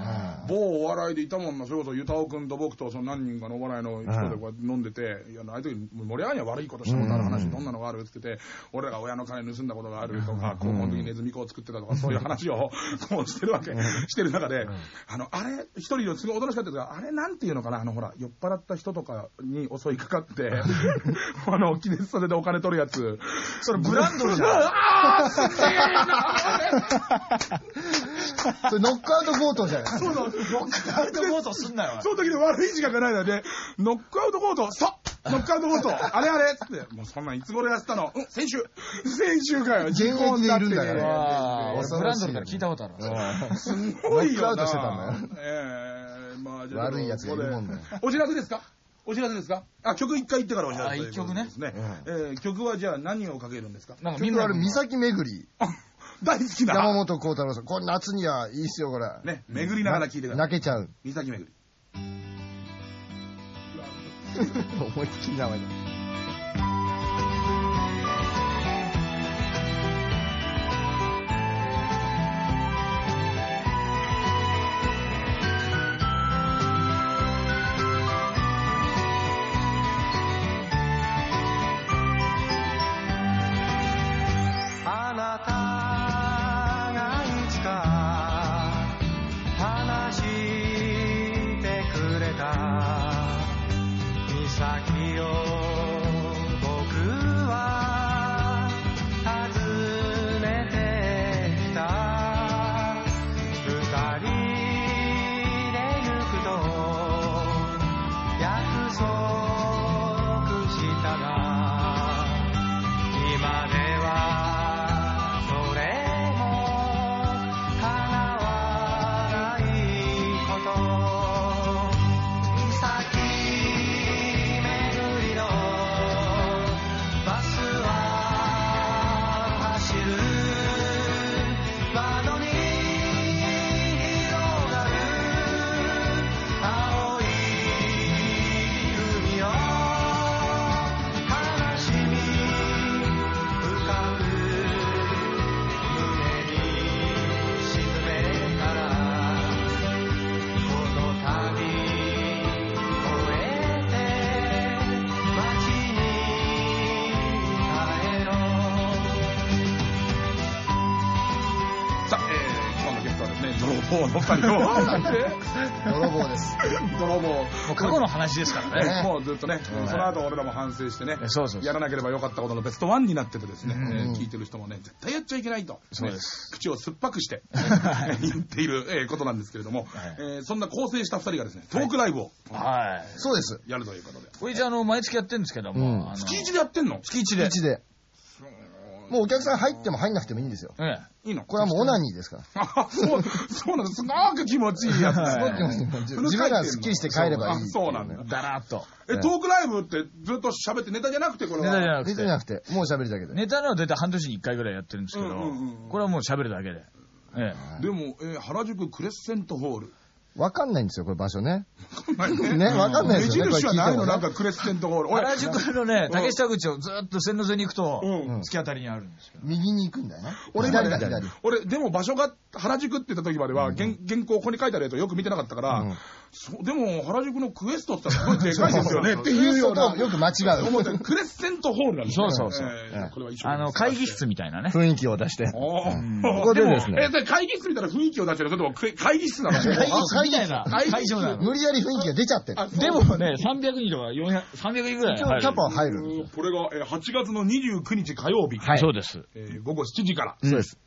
某お笑いでいたもんな、それこそ、ゆたおくんと僕とその何人かのお笑いの人でこうやって飲んでて、いや、ああいう時に盛り上がりには悪いことしたことある話、どんなのがあるって言ってて、俺らが親の金盗んだことがあるとか、高校の時にネズミ講を作ってたとか、そういう話を こうしてるわけ、してる中で、あの、あれ、一人のすごいおとなしかったですが、あれなんていうのかな、あのほら、酔っ払った人とかに襲いかかって、あの、気絶させてお金取るやつ。それブランドルじゃん。あーすげえな それノックアウト強盗じゃないそうそうノックアウト強盗すんなよ。その時で悪い時間がないので、ノックアウトコート、そうノックアウトコート、あれあれっつって、もうそんなんいつ頃やってたの？うん、先週。先週かよ、現役でいるんだから。あー恐ろしい俺ブランドルから聞いたことあるわ。すごいよな。ノックアウトしてたんだよ。ええまあじゃあ悪い奴がいるもんお知らせですか？お知らせですか？あ、曲一回言ってからお知らせあ一曲ね。えー曲はじゃあ何をかけるんですか？なんか結局あれ、岬巡り。あ大好きな。山本幸太郎さん。これ夏にはいいっすよ、これ。ね、巡りながら聞いてください。泣けちゃう。岬巡り。思いっきり名前だ。棒の二人を。なんて泥棒です。泥棒。もう過去の話ですからね。ねもうずっとね、その後俺らも反省してね、そうそうそうやらなければよかったことのベストワンになっててですね、聞いてる人もね、絶対やっちゃいけないと、そうですね口を酸っぱくして、言っている、えーことなんですけれども、はいえーそんな構成した二人がですね、トークライブをはい。そうです。やるということで。これじゃあ、あの、毎月やってるんですけどうんも、月一でやってんの？月一で。もうお客さん入っても入んなくてもいいんですよ。ええ。いいの？これはもうオナニーですから。あ、そう、そうなんです。すごく気持ちいいやつです すごく気持ちいい自自分らすっきりして帰ればいいそうなんだ。だらっと。え、トークライブってずっと喋ってネタじゃなくて、これは？ネタじゃなくて。出てなくて、もう喋るだけで。ネタのは出て半年に1回ぐらいやってるんですけどこれはもう喋るだけで。えでも、えー原宿クレッセントホール。わかんないんですよ、これ場所ね。ねね、わかんないですよね。目印はないの？なんかクレッセントホール。え。俺原宿のね、竹下口をずっと線路沿いに行くと、うん突き当たりにあるんですよ。右に行くんだよね。俺今ね左だ、左。俺、でも場所が原宿って言った時までは、原原稿ここに書いてあるやつをよく見てなかったから、うんそうでも原宿のクエストって言ったらすごいでかいですよね。っていうよう。な。よく間違う。思ってクレッセントホールなんですねそうそうそう。えーこれは一緒あの、会議室みたいなね。雰囲気を出して。ここでですね。もえ、で会議室みたいな雰囲気を出してる。それと会議室なの会議室みたいな。会議室会場なの。無理やり雰囲気が出ちゃって。る。でもね、300人とか400、300人ぐらい。キャパは入る。うんこれがえー8月の29日火曜日、はい。そうです。えー午後7時から。そうです。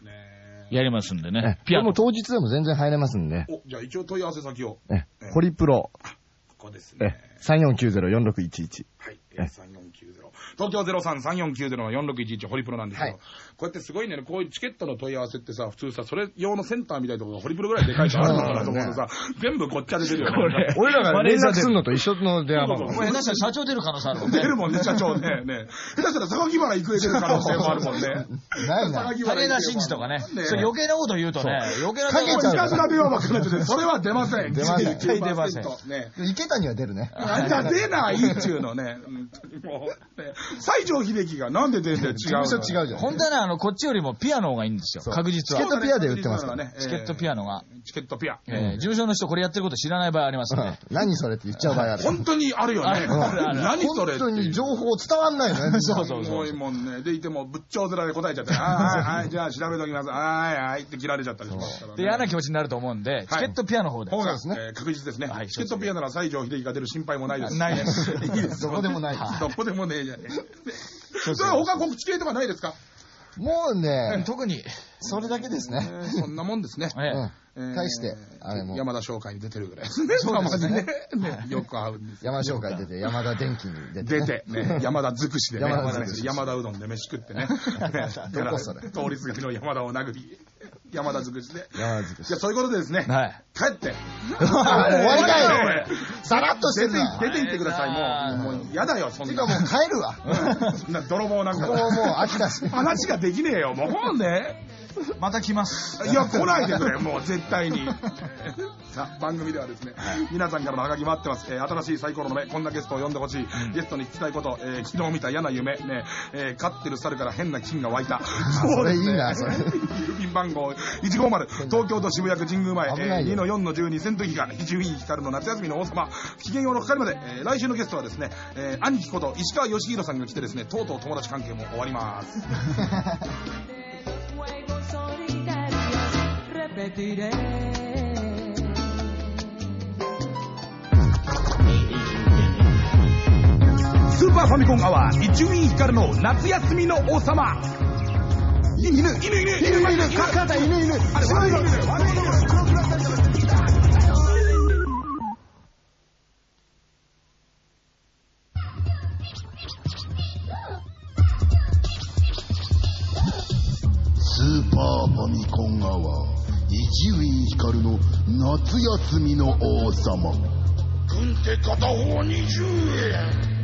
ねやりますんでねね。ピアノも。当日でも全然入れますんで。お、じゃあ一応問い合わせ先を。ねええホリプロ、ここですえね。、3490-4611。はい。えー3490。東京033490-4611ホリプロなんですけど、はいこうやってすごいね、こういうチケットの問い合わせってさ、普通さ、それ用のセンターみたいなところがホリプロぐらいでかいとあるのかなと思うとさ、全部ごっちゃで出るよね。俺らが連絡するのと一緒の電話番号下手したら社長出る可能性あるもんね出。るもんね、社長ね。ね下手したら榊原郁恵出る可能性もあるもんね。ないない。武田真治とかね。それ余計なこと言うとね、余計なかけちゃういたずら電話ばっかりになってて、それは出ません。出ません絶対出ませんね。池谷は出るね。あんた出ないっちゅうのね。西城秀樹がなんで出んだよ、違う違うじゃん。本当はね、あの、こっちよりもピアノ方がいいんですよ。確実はチケッ。トピアで売ってますからね。チケットピアノが。チケットピア。えー事務所の人これやってること知らない場合ありますね。何それって言っちゃう場合ある。本当にあるよね。何それ。本当に情報伝わんないよね。そうそうすごいもんね。でいても、仏頂面で答えちゃって、はいはいはい、じゃあ調べときます。はいはいって切られちゃったりしますからね。で、嫌な気持ちになると思うんで、チケットピアノ方で。そうですねえー確実ですね。はいチケットピアノなら西城秀樹が出る心配もないです。ないです。いいです。どこでもないどこでもねえじゃねえ。それは他告知系とかないですか？もうね、特に、それだけですね。えーそんなもんですね。えうん。えー大して、あれも、山田商会に出てるぐらいですね。そうですね。ね。よく会うんですよ。山商会出て、山田電機に出て、出て、ね、山田尽くしでね、山田うどんで飯食ってね。どこそれ。通りすがりの山田を殴り、山田尽くしで。山田尽くしいや、そういうことでですね、はい。帰って。終わりかよ さらっとして出て行ってください、もう。もう、やだよ、そんな。てかもう帰るわ。そんな泥棒なんかここももう飽きたし。話ができねえよ、もうね。また来ます。いや、来ないでくれ、もう絶対に。さあ、番組ではですね、皆さんからのハガキ待ってます。えー新しいサイコロの目、こんなゲストを呼んでほしい。ゲストに聞きたいこと、えー昨日見た嫌な夢、ね、えー飼ってる猿から変な菌が湧いた。それいいなそれ郵便番号150、東京都渋谷区神宮前、えー2の4の12、戦闘機が、伊集院光の夏休みの王様、不機嫌用の係まで、えー来週のゲストはですね、えー兄貴こと石川義弘さんが来てですね、とうとう友達関係も終わります。Fuegos solitarios repetiré. スーパーファミコンアワー、伊集院光の夏休みの王様。犬、犬、犬、犬、犬、犬、犬、か、かた、犬、犬。あれ、悪い犬だよ、悪い犬だよ。パーファミコンアワー、伊集院光の夏休みの王様。軍手片方20円。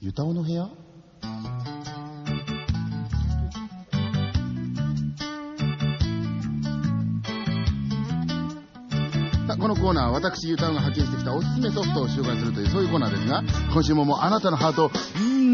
ゆたおの部屋？このコーナーは私、ゆたおが派遣してきたおすすめソフトを紹介するというそういうコーナーですが、今週ももうあなたのハートを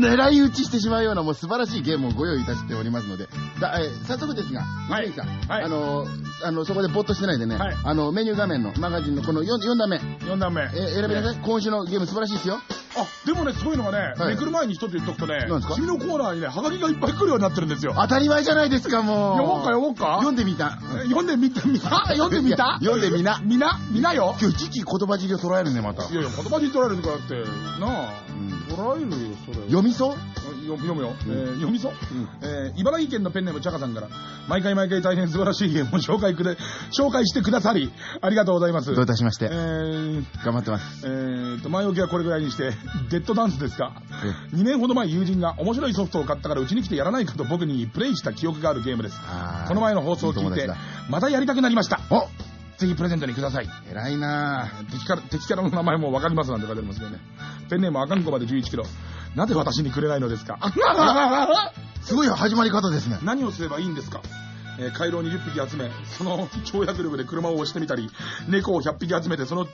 狙い撃ちしてしまうようなもう素晴らしいゲームをご用意いたしておりますので、だえー早速ですが、はいさん、はいあのあのそこでぼーっとしてないでね、はいあのメニュー画面のマガジンのこの 4, 4段目、四段目。えー選びなさい、今週のゲーム素晴らしいですよ。あ、でもね、そういうのがね、はいめくる前に一つ言っとくとね何ですか、君のコーナーにね、ハガキがいっぱい来るようになってるんですよ。当たり前じゃないですか、もう。読もうか読もうか？読んでみた。え読んでみた、みた？読んでみた？読んでみな。みなみなよ今日いちいち言葉尻を捉えるね、また。いやいや、言葉に取られるからって、なあ、うん捉えるよ、それ。読みそう？読読むよ、ん。えー読みそう、ん。えー茨城県のペンネームチャカさんから毎回毎回大変素晴らしいゲームを紹介くれ紹介してくださりありがとうございます。どういたしまして。えー頑張ってます。えーと前置きはこれぐらいにしてデッドダンスですか2年ほど前友人が面白いソフトを買ったからうちに来てやらないかと僕にプレイした記憶があるゲームです。あー。この前の放送を聞いていい友達だ。またやりたくなりました。おぜひプレゼントにください。偉いな敵から敵キャラの名前も分かりますなんて書いてありますけどね。ペンネームあかんこまで11キロ。なぜ私にくれないのですか？すごい始まり方ですね。何をすればいいんですか？えー、回廊20匹集め、その 跳躍力で車を押してみたり、猫を100匹集めて、その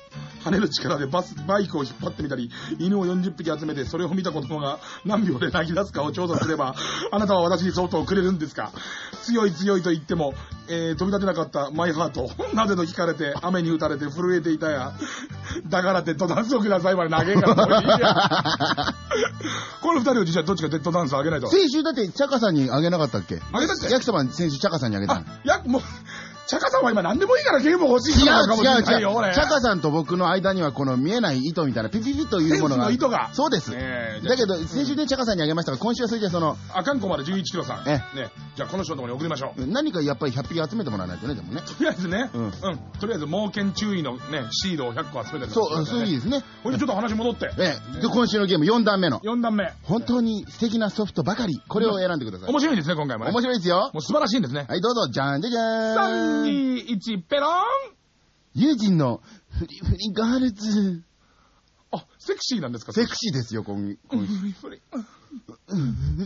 跳ねる力でバス、バイクを引っ張ってみたり、犬を40匹集めて、それを見た子供が何秒で泣き出すかを調査すれば、あなたは私に相当くれるんですか？強い強いと言っても、えー飛び立てなかったマイハート、なぜと聞かれて、雨に打たれて震えていたや、だからデッドダンスをくださいまで投げんからもういいや。この二人を実はどっちかデッドダンスあげないと。先週だって、チャカさんにあげなかったっけ？あげたっけ？焼きそば先週チャカさんにあげたのあ。、いや、もう、チャカさんは今何でもいいからゲーム欲しい人なのかもしれないよ。俺。チャカさんと僕の間にはこの見えない糸みたいなピピピというものが。の糸がそうです。だけど、先週でチャカさんにあげましたが、今週はそれじゃその、あかんこまで11キロさん。えね。じゃあこの人のところに送りましょう。何かやっぱり100匹集めてもらわないとね、でもね。とりあえずね、ううんん。とりあえず猛犬注意のね、シードを100個集めてるそう、そういう意味ですね。ほいでちょっと話戻って。ええ。で、今週のゲーム4段目の。4段目。本当に素敵なソフトばかり。これを選んでください。面白いですね、今回もね。面白いですよ。もう素晴らしいんですね。はい、どうぞ。じゃんじゃじゃー3、ん。2、1、ペローン友人のフリフリガールズ。あ、セクシーなんですか？セクシーですよ、今今フリフリ。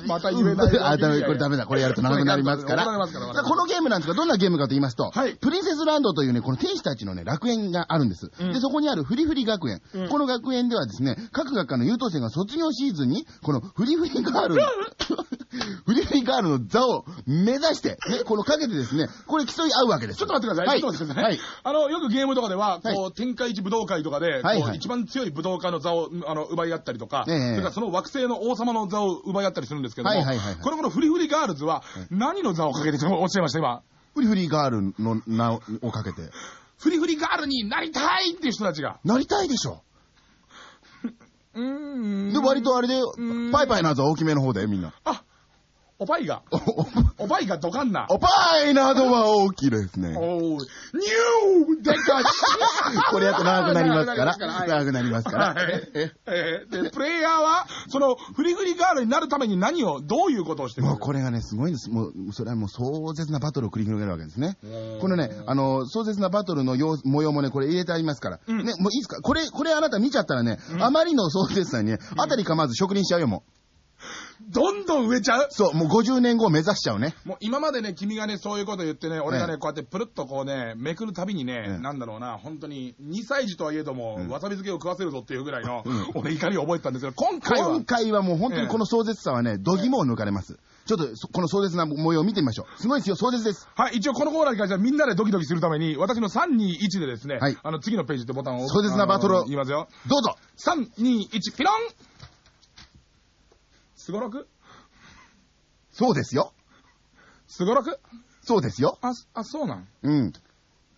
また言えないあ、ダメ、これダメだ。これやると長くなりますから。このゲームなんですが、どんなゲームかと言いますと、はいプリンセスランドというね、この天使たちのね、楽園があるんです。うんで、そこにあるフリフリ学園。うんこの学園ではですね、各学科の優等生が卒業シーズンに、このフリフリガール、フリフリガールの座を目指して、ね、このかけてですね、これ競い合うわけです。ちょっと待ってください。はい。ちょっと待ってください。はい。あの、よくゲームとかでは、はいこう、天下一武道会とかで、一番強い武道家の座を、あの、奪い合ったりとか、ええそれからその惑星の王様の座を奪い合ったりするんですけども、はいはいはいはいこの頃フリフリガールズは、何の座をかけておっしゃいました、今？フリフリガールの名をかけて。フリフリガールになりたいっていう人たちが。なりたいでしょ。うーん。で、割とあれでん、パイパイなやつは大きめの方で、みんな。あ、おパイが、おおおパイがドカンな。おパイなどは大きいですね。おー、ニューでかしこれやと長くなりますから。はい長くなりますから。はいええーで、プレイヤーは、その、フリフリガールになるために何を、どういうことをしてもうこれがね、すごいんです。もう、それはもう壮絶なバトルを繰り広げるわけですね。このね、あの、壮絶なバトルの様模様もね、これ入れてありますから。うんね、もういいですか？これ、これあなた見ちゃったらね、あまりの壮絶さにね、あたりかまず職人しちゃうよ、もう。どんどん植えちゃう？そう、もう50年後を目指しちゃうね。もう今までね、君がね、そういうこと言ってね、俺がね、ええこうやってプルッとこうね、めくるたびにね、ええなんだろうな、本当に、2歳児とはいえども、うんわさび漬けを食わせるぞっていうぐらいの、うん俺怒りを覚えてたんですけど、今回は今、回はもう本当にこの壮絶さはね、度肝を抜かれます。ちょっとそ、この壮絶な模様を見てみましょう。すごいですよ、壮絶です。はい、一応このコーナーに関してはみんなでドキドキするために、私の3、2、1でですね、はいあの、次のページってボタンを壮絶なバトルを言いますよ。どうぞ。3、2、1、ピロンすごろく？そうですよ。すごろく？そうですよ。あ、あ、そうなん？うん。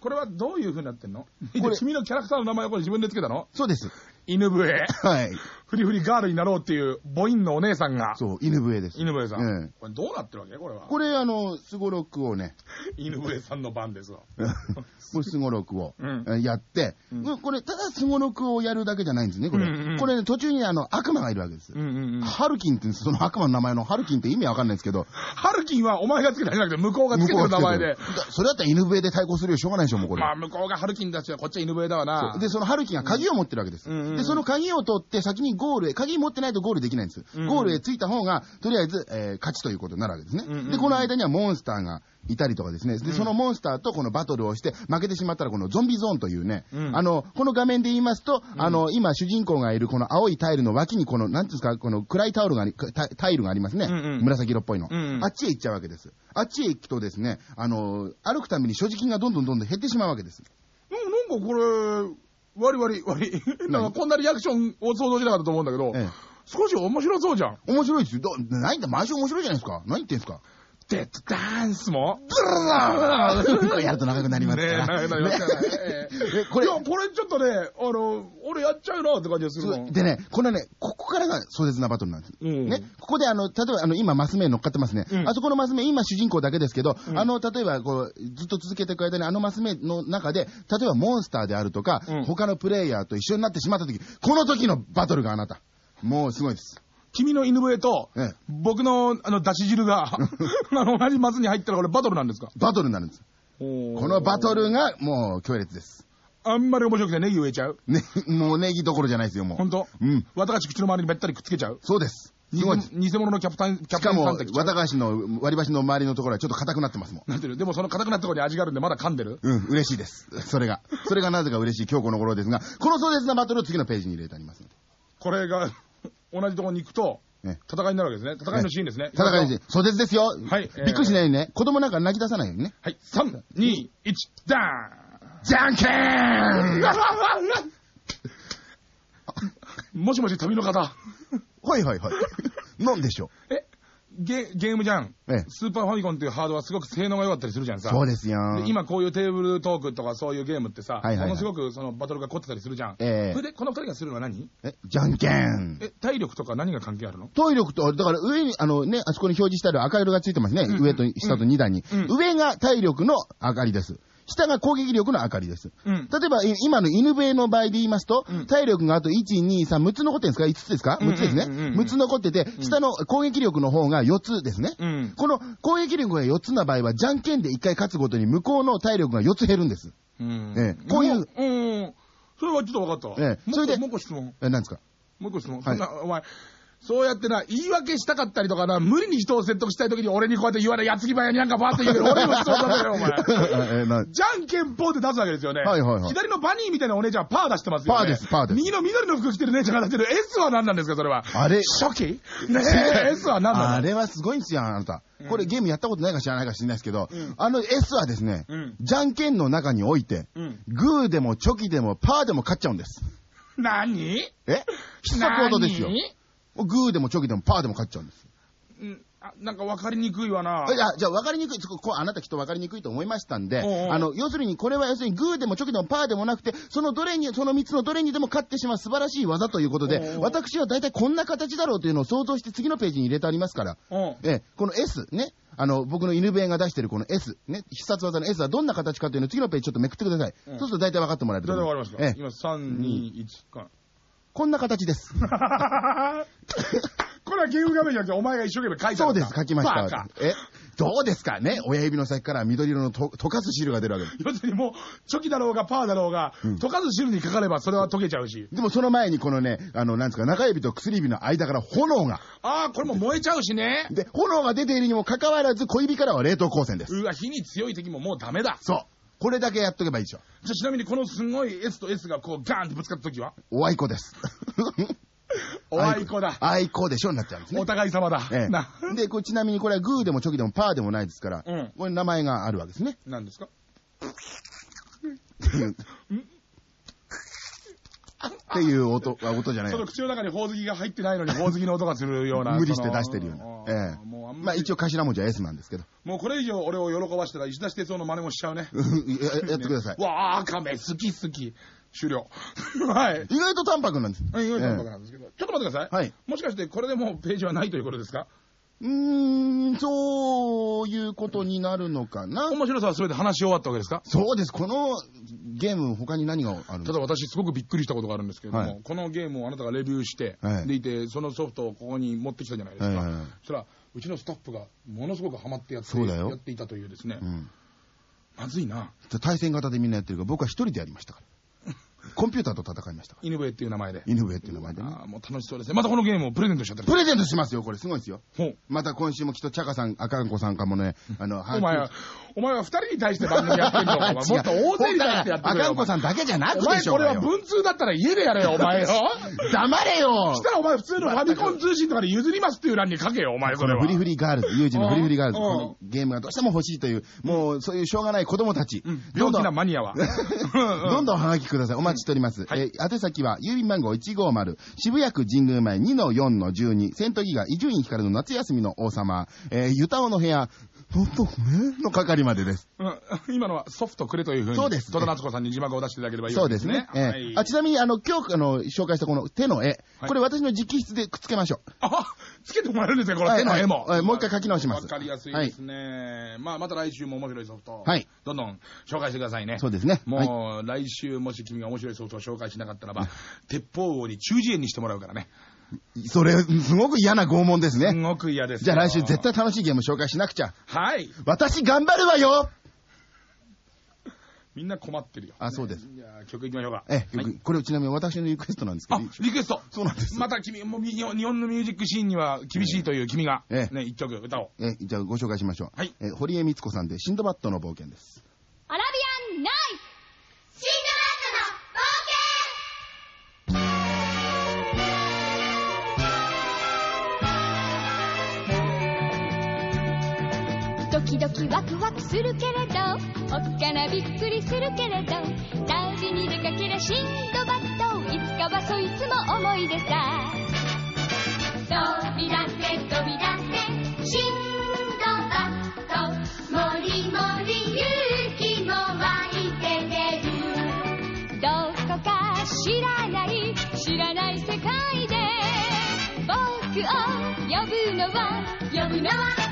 これはどういう風になってんの？これ君のキャラクターの名前をこれ自分でつけたの？そうです。犬笛。はい。フリフリガールになろうっていう母音のお姉さんが、そう、犬笛です。犬笛さん。ええこれどうなってるわけ？これは。これ、あの、すごろくをね、犬笛さんの番ですわ。これすごろくをうんえやって、うんこれ、ただすごろくをやるだけじゃないんですね、これ。うんうんこれね、途中にあの、悪魔がいるわけです。ハルキンってその悪魔の名前のハルキンって意味わかんないですけど。ハルキンはお前がつけたんじゃなくて向こうがつけてる名前で。だそれだったら犬笛で対抗するよ、しょうがないでしょ、もうこれ。まあ向こうがハルキンだし、こっちは犬笛だわな。で、そのハルキンが鍵を持ってるわけです。で、その鍵を取って先にゴールへ、鍵持ってないとゴールできないんです。うんうんゴールへ着いた方が、とりあえず、えー勝ちということになるわけですね。うんうんうんで、この間にはモンスターがいたりとかですね。で、そのモンスターとこのバトルをして、負けてしまったらこのゾンビゾーンというね、うんあの、この画面で言いますと、あの、今主人公がいるこの青いタイルの脇にこの、なんていうんですか、この暗いタオルがタタイルがありますね。うんうん紫色っぽいの、うんうんあっちへ行っちゃうわけです。あっちへ行くとですね、あの、歩くたびに所持金がどんどんどんどん減ってしまうわけです。うんなんかこれ、割り割り割り。なんかこんなリアクションを想像しなかったと思うんだけど、え少し面白そうじゃん。え。面白いですよ。ど何言って、毎週面白いじゃないですか。何言ってんすか？デッドダンスもこれ やると長くなりますから。長くなりますから これいや、これちょっとね、あの、俺やっちゃうなって感じがする。でね、これね、ここからが壮絶なバトルなんです。うんね、ここであの、例えばあの、今マス目乗っかってますね。うんあそこのマス目、今主人公だけですけど、うんあの、例えばこう、ずっと続けていく間にあのマス目の中で、例えばモンスターであるとか、うん他のプレイヤーと一緒になってしまった時、この時のバトルがあなた。もうすごいです。君の犬笛とええ、僕の、あの、だし汁が、あの、同じマスに入ったらこれバトルなんですか？バトルになるんです。ここのバトルがもう強烈です。あんまり面白くてネギ植えちゃう？ね、もうネギどころじゃないですよ、もう。本当？うん。綿菓子口の周りにべったりくっつけちゃう？そうです。偽偽物のキャプテン、キャプテしかもンさんって、来ちゃう？綿菓子の割り箸の周りのところはちょっと硬くなってますもん。なってる。でもその硬くなったところに味があるんでまだ噛んでる？うん、嬉しいです。それが。それがなぜか嬉しい今日この頃ですが、この壮絶なバトルを次のページに入れてありますので。これが、同じところに行くと、ね戦いになるわけですね。戦いのシーンですね。戦いです。壮絶ですよ。はいえーびっくりしないようにね。子供なんか泣き出さないようにね。はい、3、2、1、ダじゃんけーんーン もしもし旅の方。はいはいはい。なんでしょえ、ゲゲームじゃん。スーパーファミコンっていうハードはすごく性能が良かったりするじゃんさ。そうですよ。で今こういうテーブルトークとかそういうゲームってさ、ものすごくそのバトルが凝ってたりするじゃん。ええそれでこの二人がするのは何？え、じゃんけん。え、体力とか何が関係あるの？体力と、だから上に、あのね、あそこに表示してある赤色がついてますね。うん上と下と2段に、うん上が体力の明かりです。下が攻撃力の明かりです。うん。例えば、い今の犬笛の場合で言いますと、うん体力があと1、2、3、6つ残ってるんですか ?5 つですか？うんうん ?6 つですね。うんうんうん6つ残ってて、下の攻撃力の方が4つですね。うん。この攻撃力が4つな場合は、じゃんけんで1回勝つごとに向こうの体力が4つ減るんです。うんええこういうもうん。それはちょっと分かったわ。ええそれでもう一個質問。え、なんですか？もう一個質問。はいそんな、お前、そうやってな、言い訳したかったりとかな、無理に人を説得したいときに俺にこうやって言われ、やつぎ早になんかバーって言うけど、俺にも質問だよ、お前。じゃんけんぽんって出すわけですよね。はいはいはい左のバニーみたいなお姉ちゃんはパー出してますよね。パーですパーです右の緑の服着てる姉ちゃんが出してる S は何なんですか、それは。あれ初期？ねえ、S は何なのあれはすごいんですよ、あなた。これゲームやったことないか知らないか知らないですけど、うんあの S はですね、うんじゃんけんの中において、うん。グーでもチョキでもパーでも勝っちゃうんです。何？え？必殺技ですよ。何グーでもチョキでもパーでも勝っちゃうんです。うんあなんか分かりにくいわな。いや、じゃあ分かりにくい、そここうあなたきっと分かりにくいと思いましたんで、おうおうあの、要するにこれは要するにグーでもチョキでもパーでもなくて、そのどれに、その3つのどれにでも勝ってしまう素晴らしい技ということでおうお、う私は大体こんな形だろうというのを想像して次のページに入れてありますから、うん。ええ、この S ね、あの、僕の犬笛が出してるこの S、ね、必殺技の S はどんな形かというのを次のページちょっとめくってください。うんそうすると大体分かってもらえると大体思う。わかりますか、ええ、今、3、2、1か。こんな形です。これはゲーム画面じゃなくて、お前が一生懸命書いたそうです、書きました。え、どうですかね？親指の先から緑色のと溶かす汁が出るわけです。要するにもう、チョキだろうがパーだろうが、うん溶かす汁にかかればそれは溶けちゃうし。でもその前にこのね、あの、なんですか、中指と薬指の間から炎が。ああ、これも燃えちゃうしね。で、炎が出ているにもかかわらず小指からは冷凍光線です。うわ、火に強い敵ももうダメだ。そう。これだけやっとけばいいでしょ。じゃあちなみにこのすごい S と S がこうガーンってぶつかった時は？おあいこです。おあいこだ。あいこでしょになっちゃうんですねお。互い様だ。えな、え、で、これちなみにこれはグーでもチョキでもパーでもないですから、うんこれ名前があるわけですね。何ですか？っていう音、あ音じゃないその口の中にほおずきが入ってないのにほおずきの音がするような。無理して出してるような。あえーえもうあんまあ一応頭文字は S なんですけど。もうこれ以上俺を喜ばしたら石田哲夫の真似もしちゃうね。ややってください。わあ、亀好き好き。終了。はい。意外と淡白なんです。意外と淡白なんですけど、ちょっと待ってください。はい。もしかしてこれでもうページはないということですか？うーん、そういうことになるのかな。面白さはそれで話し終わったわけですか？そうです。このゲーム、他に何があるんですかただ私すごくびっくりしたことがあるんですけれども、はいこのゲームをあなたがレビューして、はいでいて、そのソフトをここに持ってきたじゃないですか。はいはいはいそしたら、うちのスタッフがものすごくハマってやってそうだよやっていたというですね、うん。まずいな。対戦型でみんなやってるから、僕は一人でやりましたから。コンピューターと戦いましたから。犬笛っていう名前で。犬笛っていう名前でね。あーもう楽しそうですね。またこのゲームをプレゼントしちゃってる。プレゼントしますよ、これ。すごいですよ。ほうまた今週もきっとチャカさん、赤んこさんかもね、あの、お前は、お前は二人に対して番組やってんのお前 もっと大勢に対してやってくれよ。赤んこさんだけじゃなくお前これは。文通だったら家でやれよ、お前よ。黙れよしたらお前普通のファミコン通信とかで譲りますっていう欄に書けよ、お前それは。このフリフリガールズ、ユージのフリフリガールズ、うんこのゲームがどうしても欲しいという、もうそういうしょうがない子供たち、うん病気なマニアは。どんどんハガキください。お待ちしております。はいえー宛先は、郵便番号150、渋谷区神宮前2-4-12、セントギガ、伊集院光の夏休みの王様、えー、ゆたおの部屋、ほんとね、の係までです。うん今のはソフトくれというふうに、そうです戸田夏子さんに字幕を出していただければいいそうですね。えーはいあちなみに、あの、今日、あの、紹介したこの手の絵、はいこれ私の直筆でくっつけましょう。あ、つけてもらえるんですね、この手の絵も。はいはいはいもう一回書き直しますわかりやすいですね。まあ、また来週も面白いソフト、はいどんどん紹介してくださいね。そうですね。はいもう、来週もし君が面白いソフトを紹介しなかったらば、鉄砲王に中耳炎にしてもらうからね。それ、すごく嫌な拷問ですね。すごく嫌ですよ。じゃあ来週絶対楽しいゲーム紹介しなくちゃ。はい。私頑張るわよみんな困ってるよ。あそうですじゃあ曲いきましょうか。え、はいこれちなみに私のリクエストなんですけあど、、リクエスト。そうなんですまた君、もう日本日本のミュージックシーンには厳しいという君が、ええね、一曲歌おう。え、じゃあご紹介しましょう。はいえ、堀江光子さんで、シンドバッドの冒険です。クワクするけれどおっかなびっくりするけれど旅に出かけりゃシンドバッドいつかはそいつも思い出さ。飛び出せ飛び出せシンドバッドもりもり勇気も湧いて出る。どこか知らない知らない世界で僕を呼ぶのは呼ぶのは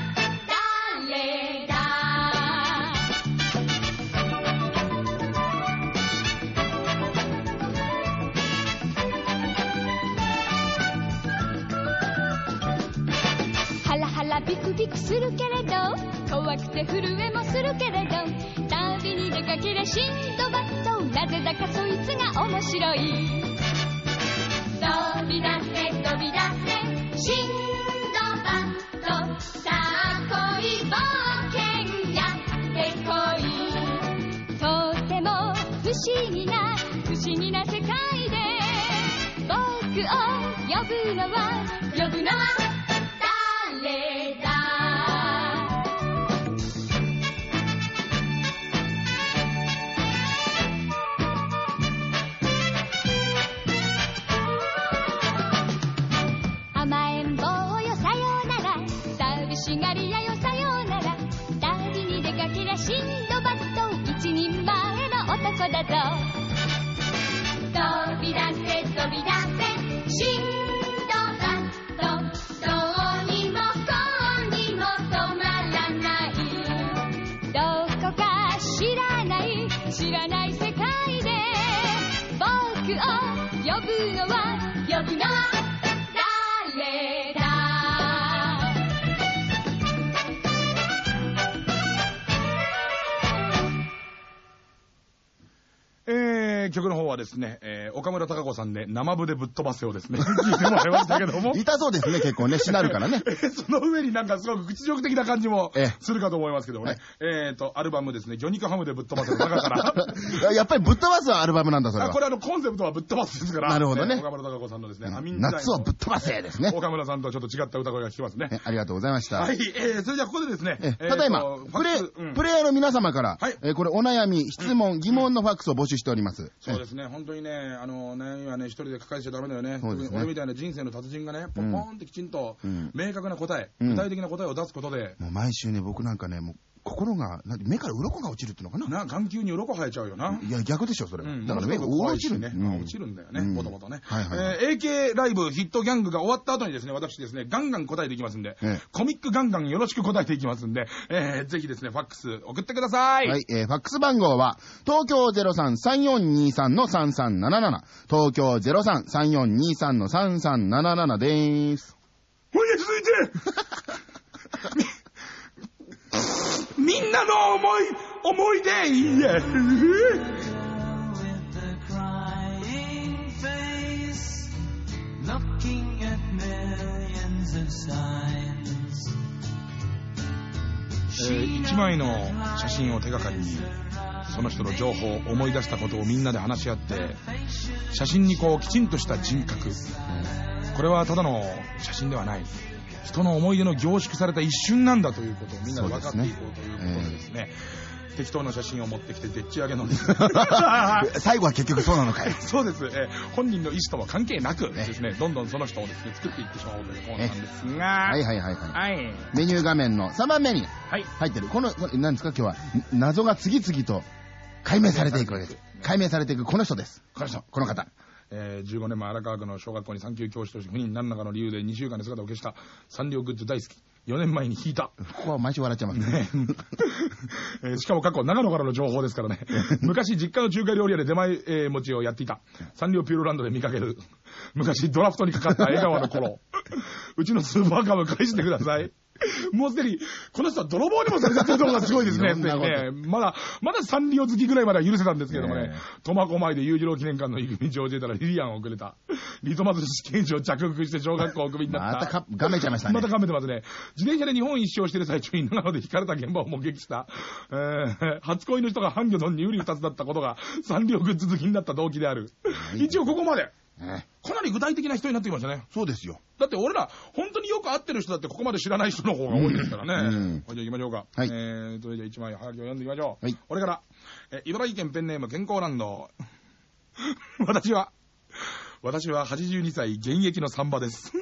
ハラハラビクビクするけれど怖くて震えもするけれど旅に出かけりゃシンドバッドなぜだかそいつが面白い。飛び出せ飛び出せシンドバッドさあ恋冒険やってこい。とても不思議な不思議な世界で僕を呼ぶのは呼ぶのはだぞ飛び出せ飛び出せ曲の方はですね、えー、岡村孝子さんで生部でぶっ飛ばせをですね、聞いてもらいましたけども。痛そうですね、結構ね、しなるからね。え ーその上になんかすごく屈辱的な感じもええするかと思いますけどもね。えっと、アルバムですね、魚肉ハムでぶっ飛ばせの中から。やっぱりぶっ飛ばすアルバムなんだ、それはあこ。れあの、コンセプトはぶっ飛ばすですから。なるほどね岡村孝子さんのですね、アミン夏をぶっ飛ばせですね。岡村さんとはちょっと違った歌声が聞けますね。えありがとうございました。はい、えー、それじゃあここでですね、ただいま、プレイ、プレイヤーの皆様から、はいえーこれお悩み、質問、疑問のファックスを募集しております。そうですね、本当にね、あの、悩みはね、一人で抱えちゃダメだよね。そうですね。特に俺みたいな人生の達人がね、ポンポンってきちんとうん、明確な答え、うん。具体的な答えを出すことで、もう毎週ね、僕なんかね、もう心が、目から鱗が落ちるっていうのかな？な、眼球に鱗生えちゃうよな。いや、逆でしょ、それ。うん、だから目が落ちるね。うん落ちるんだよね、うんもともとね。AK ライブヒットギャングが終わった後にですね、私ですね、ガンガン答えていきますんで、ええコミックガンガンよろしく答えていきますんで、えーぜひですね、ファックス送ってください。はい、えーファックス番号は、東京03-3423-3377、東京03-3423-3377でーす。ほいで続いて、み、みんなの思い、思い出、え。with a crying face, looking at millions of signs. えー一枚の写真を手がかりにその人の情報思い出したことをみんなで話し合って写真にこうきちんとした人格これはただの写真ではない人の思い出の凝縮された一瞬なんだということをみんなで分かっていこうということでですね適当な写真を持ってきてでっち上げの 最後は結局そうなのかい。そうです、えー本人の意思とは関係なくですね、どんどんその人をですね、作っていってしまおうというコーナーなんですが、はいはいはいはい。はい。メニュー画面の3番目にはい。入ってる。この、これ何ですか？今日は。ん謎が次々と解明されていくわけです。解明されていくこの人です。この人この方。えー15年前荒川区の小学校に産休教師として不妊何らかの理由で2週間で姿を消した。サンリオグッズ大好き。4年前に引いた、ここは毎週笑っちゃいますね。えーしかも過去長野からの情報ですからね。昔実家の中華料理屋で出前、えー餅をやっていた。サンリオピューロランドで見かける。昔ドラフトにかかった笑顔の頃。うちのスーパーカブ返してください もうすでに、この人は泥棒にもされちゃってるところがすごいですね。ねまだ、まだサンリオ好きぐらいまでは許せたんですけどもね苫小牧で裕次郎記念館の入り口を教えたらリリアンをくれた。リトマス試験紙を着服して小学校をクビになった。またか、がめちゃいましたね。また噛めてますね。自転車で日本一周をしている最中に長野で引かれた現場を目撃した、えー初恋の人がハンギョドンにウリ二つだったことがサンリオグッズ好きになった動機である。一応ここまで。ねかなり具体的な人になってきましたね。そうですよ。だって俺ら、本当によく会ってる人だってここまで知らない人の方が多いですからね。うんじゃあ行きましょうか。はいえー、それじゃあ一枚はがきを読んでいきましょう。はいこれから、えー茨城県ペンネーム健康ランド。私は、私は82歳現役のサンバです。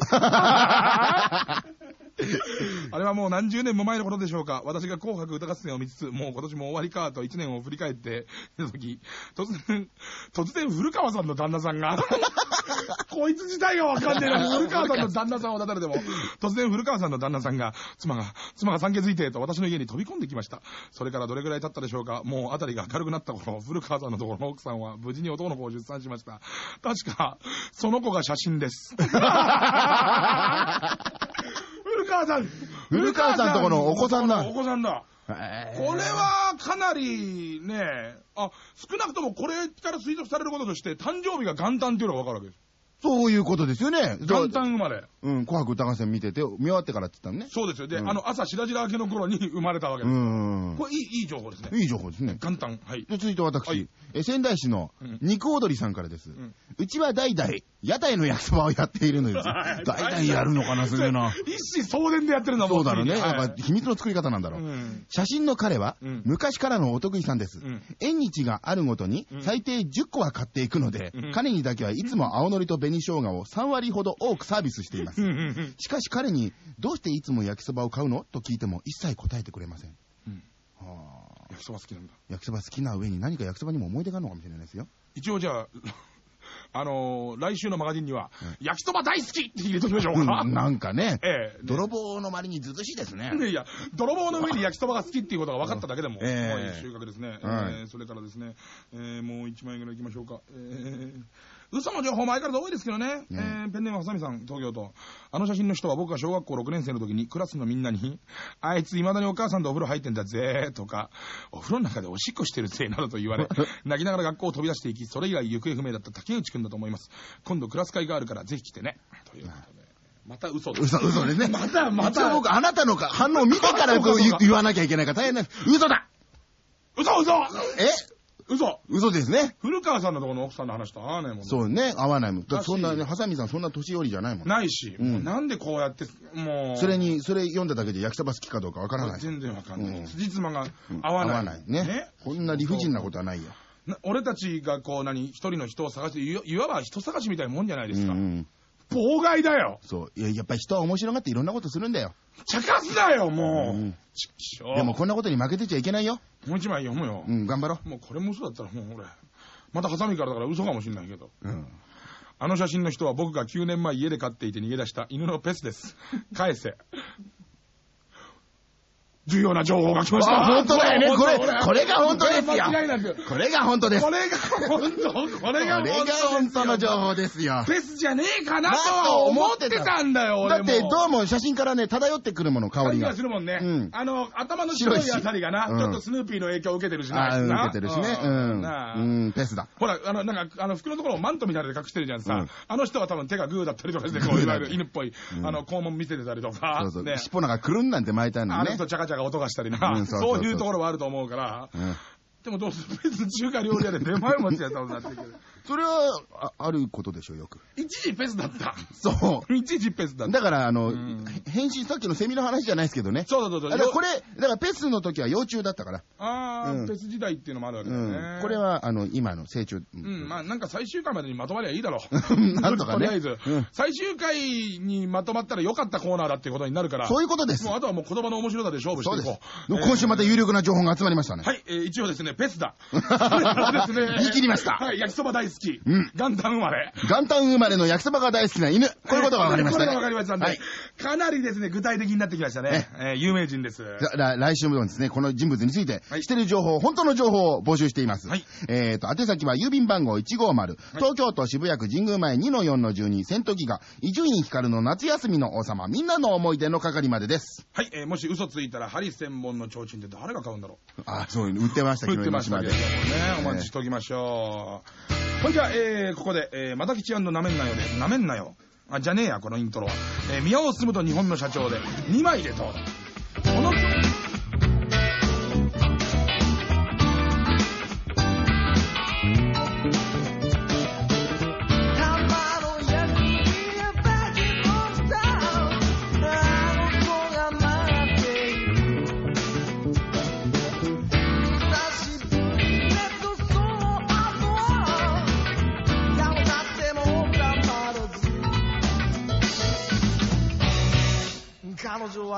あれはもう何十年も前のことでしょうか。私が紅白歌合戦を見つつ、もう今年も終わりかと1年を振り返っていた時、突然、突然古川さんの旦那さんが、こいつ自体がわかんねえな、古川さんの旦那さんをたたれても、突然古川さんの旦那さんが、妻が、妻が産気づいてと私の家に飛び込んできました。それからどれぐらい経ったでしょうか。もう辺りが明るくなった頃、古川さんのところの奥さんは無事に男の子を出産しました。確か、その子が写真です。古川さん古川さんとこのお子さんだお子さんだ。へこれはかなりね、あ、少なくともこれから推測されることとして、誕生日が元旦っていうのがわかるわけです。そういうことですよね。元旦生まれ。うん、紅白歌合戦見てて、見終わってからって言ったのね。そうですよ。で、うんあの、朝白々明けの頃に生まれたわけうです。ん。これいい、いい情報ですね。いい情報ですね。元旦。はい。で続いて私、はいえ仙台市のうん肉踊りさんからです。んうちは代々、屋台の焼きそばをやっているのです。代々やるのかな、すげえな。一子相伝でやってるのはもそうだろうね。はいやっぱ秘密の作り方なんだろう。うん写真の彼は、うん昔からのお得意さんです。うん縁日があるごとにうん最低10個は買っていくので、うん彼にだけはいつも青のりと紅生姜を3割ほど多くサービスしていますうん。うんうんしかし彼に、どうしていつも焼きそばを買うの？と聞いても一切答えてくれません。うんはあ焼きそば好きなんだ。焼きそば好きな上に何か焼きそばにも思い出があるのかもしれないですよ。一応じゃあ、あのー来週のマガジンには、焼きそば大好きって入れときましょううん、か。なんかね、ええ泥棒の割にずずしいですね。いや、泥棒の上に焼きそばが好きっていうことが分かっただけでも、ええもう収穫ですね。はいえーそれからですね、えーもう1枚ぐらい行きましょうか。えー嘘の情報も相変わらず多いですけどね。えーペンネームはさみさん、東京都。あの写真の人は僕が小学校6年生の時にクラスのみんなに、あいつ未だにお母さんとお風呂入ってんだぜ、とか、お風呂の中でおしっこしてるぜ、などと言われ、泣きながら学校を飛び出していき、それ以来行方不明だった竹内くんだと思います。今度クラス会があるからぜひ来てね。ということで。また嘘です。嘘、嘘ですね。また、また。僕、あなたのか反応を見てからこう言わなきゃいけないから大変な。嘘だ嘘嘘え？嘘嘘ですね。古川さんのところの奥さんの話と合わないもんねそうね、合わないもん。だってそんな、だしハサミさんそんな年寄りじゃないもん。ないし、うんもうなんでこうやって、もう。それに、それ読んだだけで焼きそば好きかどうかわからない。全然わかんない。うん辻褄がうん合わない。ね。こんな理不尽なことはないよ。な俺たちがこう何、一人の人を探して、いわいわば人探しみたいなもんじゃないですか。うんうん妨害だよそう。いや、やっぱり人は面白がっていろんなことするんだよ。茶化すなよ、もう。うんちっきしょでもこんなことに負けてちゃいけないよ。もう一枚読むよ。うん、頑張ろもうこれも嘘だったらもう俺。またハサミからだから嘘かもしんないけど。う。うん。あの写真の人は僕が9年前家で飼っていて逃げ出した犬のペスです。返せ。重要な情報が来ました。あ本当だよねこれこれが本当ですよこれ間違いなく。これが本当です。これが本当、これが本当の情報ですよ。ペスじゃねえかなとは思ってたんだよ。だってどうも写真からね、漂ってくるもの、香りが感じがす。るもんね。うんあの、頭の白いあたりがな、うんちょっとスヌーピーの影響を受けてるしな。受けてるしね。うん。うん、ペースだ。ほら、あの、なんか、あの、服のところをマントみたいで隠してるじゃんさ。うんあの人は多分手がグーだったりとかして、こう、いわゆる犬っぽい、うんあの、肛門見せてたりとか。そうそう。ね。尻尾なんかくるんなんて巻いてあるのねあの人。チャカチャカ音がしたりな。うんそうそうそうそういうところはあると思うから。うんでもどうする別に中華料理屋で出前持ちやったことになってるけど。それは、ああることでしょう、よく。一時フェスだった。そう。一時フェスだった。だから、あのん、返信さっきのセミの話じゃないですけどね。そうそうそうそう。だからこれ、だからペスの時は幼虫だったから。ああ、うんフェス時代っていうのもあるわけうだよね。ん。これ、は、あの、今の成長。ううん、まあなんか最終回までにまとまりゃいいだろう。なんとかねとりあえず、うん最終回にまとまったら良かったコーナーだっていうことになるから。そういうことですもう。あとはもう言葉の面白さで勝負しそうですていこう。。今週また有力な情報が集まりましたね。はい、えー一応ですね、ペスだ。それはですね 言い切りましたはい、焼きそば大好き。うん元旦生まれ。元旦生まれの焼きそばが大好きな犬。こういうことが分かりましたね。これが分かりましたんで、はい。かなりですね、具体的になってきましたね。えー有名人です。来来週もですね、この人物について、はい知ってる情報、本当の情報を募集しています。はいえっ、と、宛先は郵便番号150、東京都渋谷区神宮前2-4-12、戦闘機が伊集院光の夏休みの王様、みんなの思い出の係までです。はい、えーもし嘘ついたら針千本の提灯って誰が買うんだろうあ、そう売ってました、売ってましたねえ、えお待ちしておきましょう。ほいじゃ、えー、ここで、えー、またきちなめんなよで、なめんなよ。あ、じゃねえや、このイントロは。えー、宮尾進と日本の社長で、2枚でどう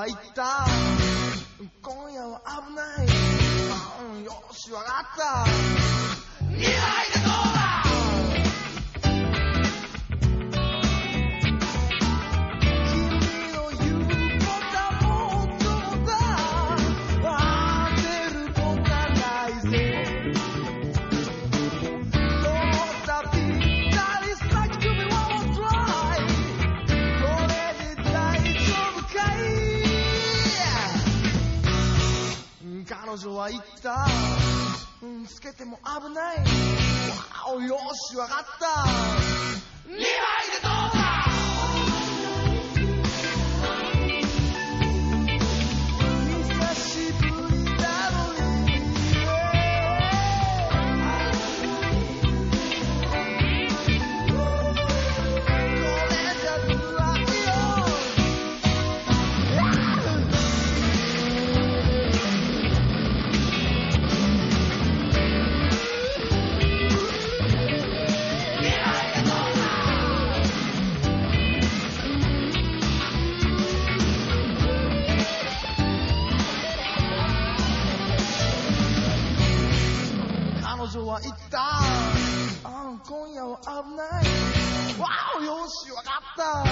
言った。今夜は危ない、よしわかった。2枚でどうだ？女は言った。うんつけても危ない。わおよしわかった。2枚でどうだ？た。あ今夜は危ない。わあよしわかった。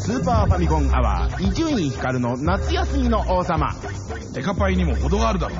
スーパーファミコンアワー、伊集院光の夏休みの王様。デカパイにも程があるだろう。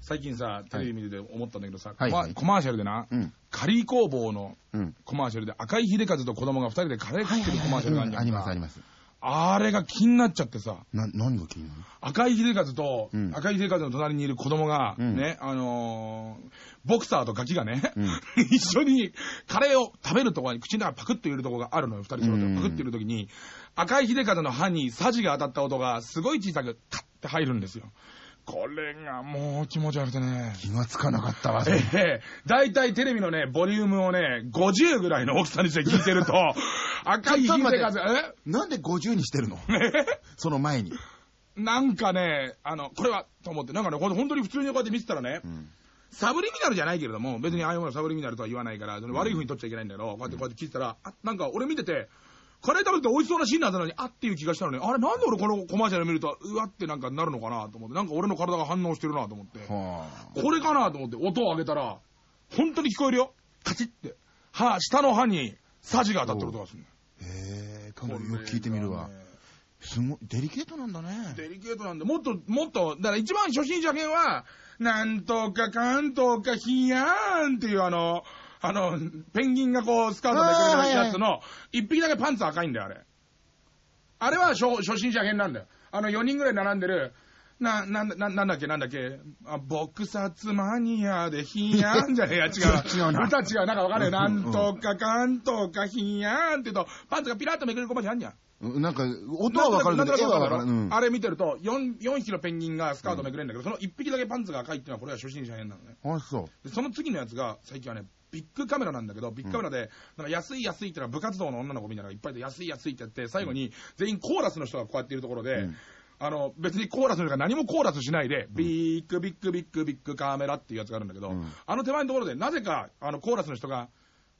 最近さ、テレビ見てて思ったんだけどさ、はいコマ、コマーシャルでな、うん。カリー工房のうん。コマーシャルで赤井英和と子供が二人でカレー食ってるコマーシャルがあるんじゃんあります、あります。あれが気になっちゃってさ、な、何が気になる？赤井英和と、うん。赤井英和の隣にいる子供が、うん。ね、あのーボクサーとガキがね、うん。一緒にカレーを食べるところに口の中パクッと入れるところがあるのよ、二人揃っうん。てパクッと入れるときに、赤井秀和の歯にサジが当たった音がすごい小さくカッて入るんですよ。これがもう気持ち悪くてね。気がつかなかったわ。ええ、だいたいテレビのね、ボリュームをね、50ぐらいの大きさにして聞いてると、赤井秀ちょっと待って和、え？なんで50にしてるの？その前に。なんかね、あの、これは、と思って、なんかね、これ本当に普通にこうやって見てたらね、うん。サブリミナルじゃないけれども、別にああいうものサブリミナルとは言わないから、その悪い風に取っちゃいけないんだけど、こうやってこうやって聞いてたら、あ、なんか俺見てて、カレー食べてて美味しそうなシーンなんだのに、あっていう気がしたのに、あれなんで俺このコマーシャル見ると、うわってなんかなるのかなと思って、なんか俺の体が反応してるなと思って、はこれかなと思って音を上げたら、本当に聞こえるよ。カチッって。歯、下の歯にサジが当たってる音がするのよ。へえ、今度よく聞いてみるわ。すごい、デリケートなんだね。デリケートなんで、もっと、もっと、だから一番初心者編は、なんとかかんとかひやーんっていうあの、あの、ペンギンがこう、スカートめくれるやつの、一匹だけパンツ赤いんだよ、あれ。あれは初初心者編なんだよ。あの、4人ぐらい並んでる、な、なんだ、ななんだっけ、なんだっけ、あ、撲殺マニアでひやーんじゃねえ や、違う。違うな歌違う、なんかわかる？よ。うんなんとかかんとかひやーんって言うと、パンツがピラッとめくれるコマーシャルあんじゃん。うんなんか、音はわかるんだけど、絵はわか。うんあれ見てると4、4匹のペンギンがスカートめくれるんだけど、その1匹だけパンツが赤いっていうのはこれは初心者編なのね。あ、そう。で、その次のやつが、最近はね、ビッグカメラなんだけど、ビッグカメラで、なんか安い安いってのは部活動の女の子みたいなのがいっぱいで安い安いってやって、最後に全員コーラスの人がこうやっているところで、うん。あの、別にコーラスの人が何もコーラスしないで、ビッグビッグビッグビッグカメラっていうやつがあるんだけど、うん。あの手前のところで、なぜか、あの、コーラスの人が、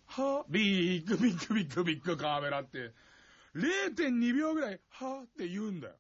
はビッグビッグビッグビッグカメラって、0.2秒ぐらい、はって言うんだよ。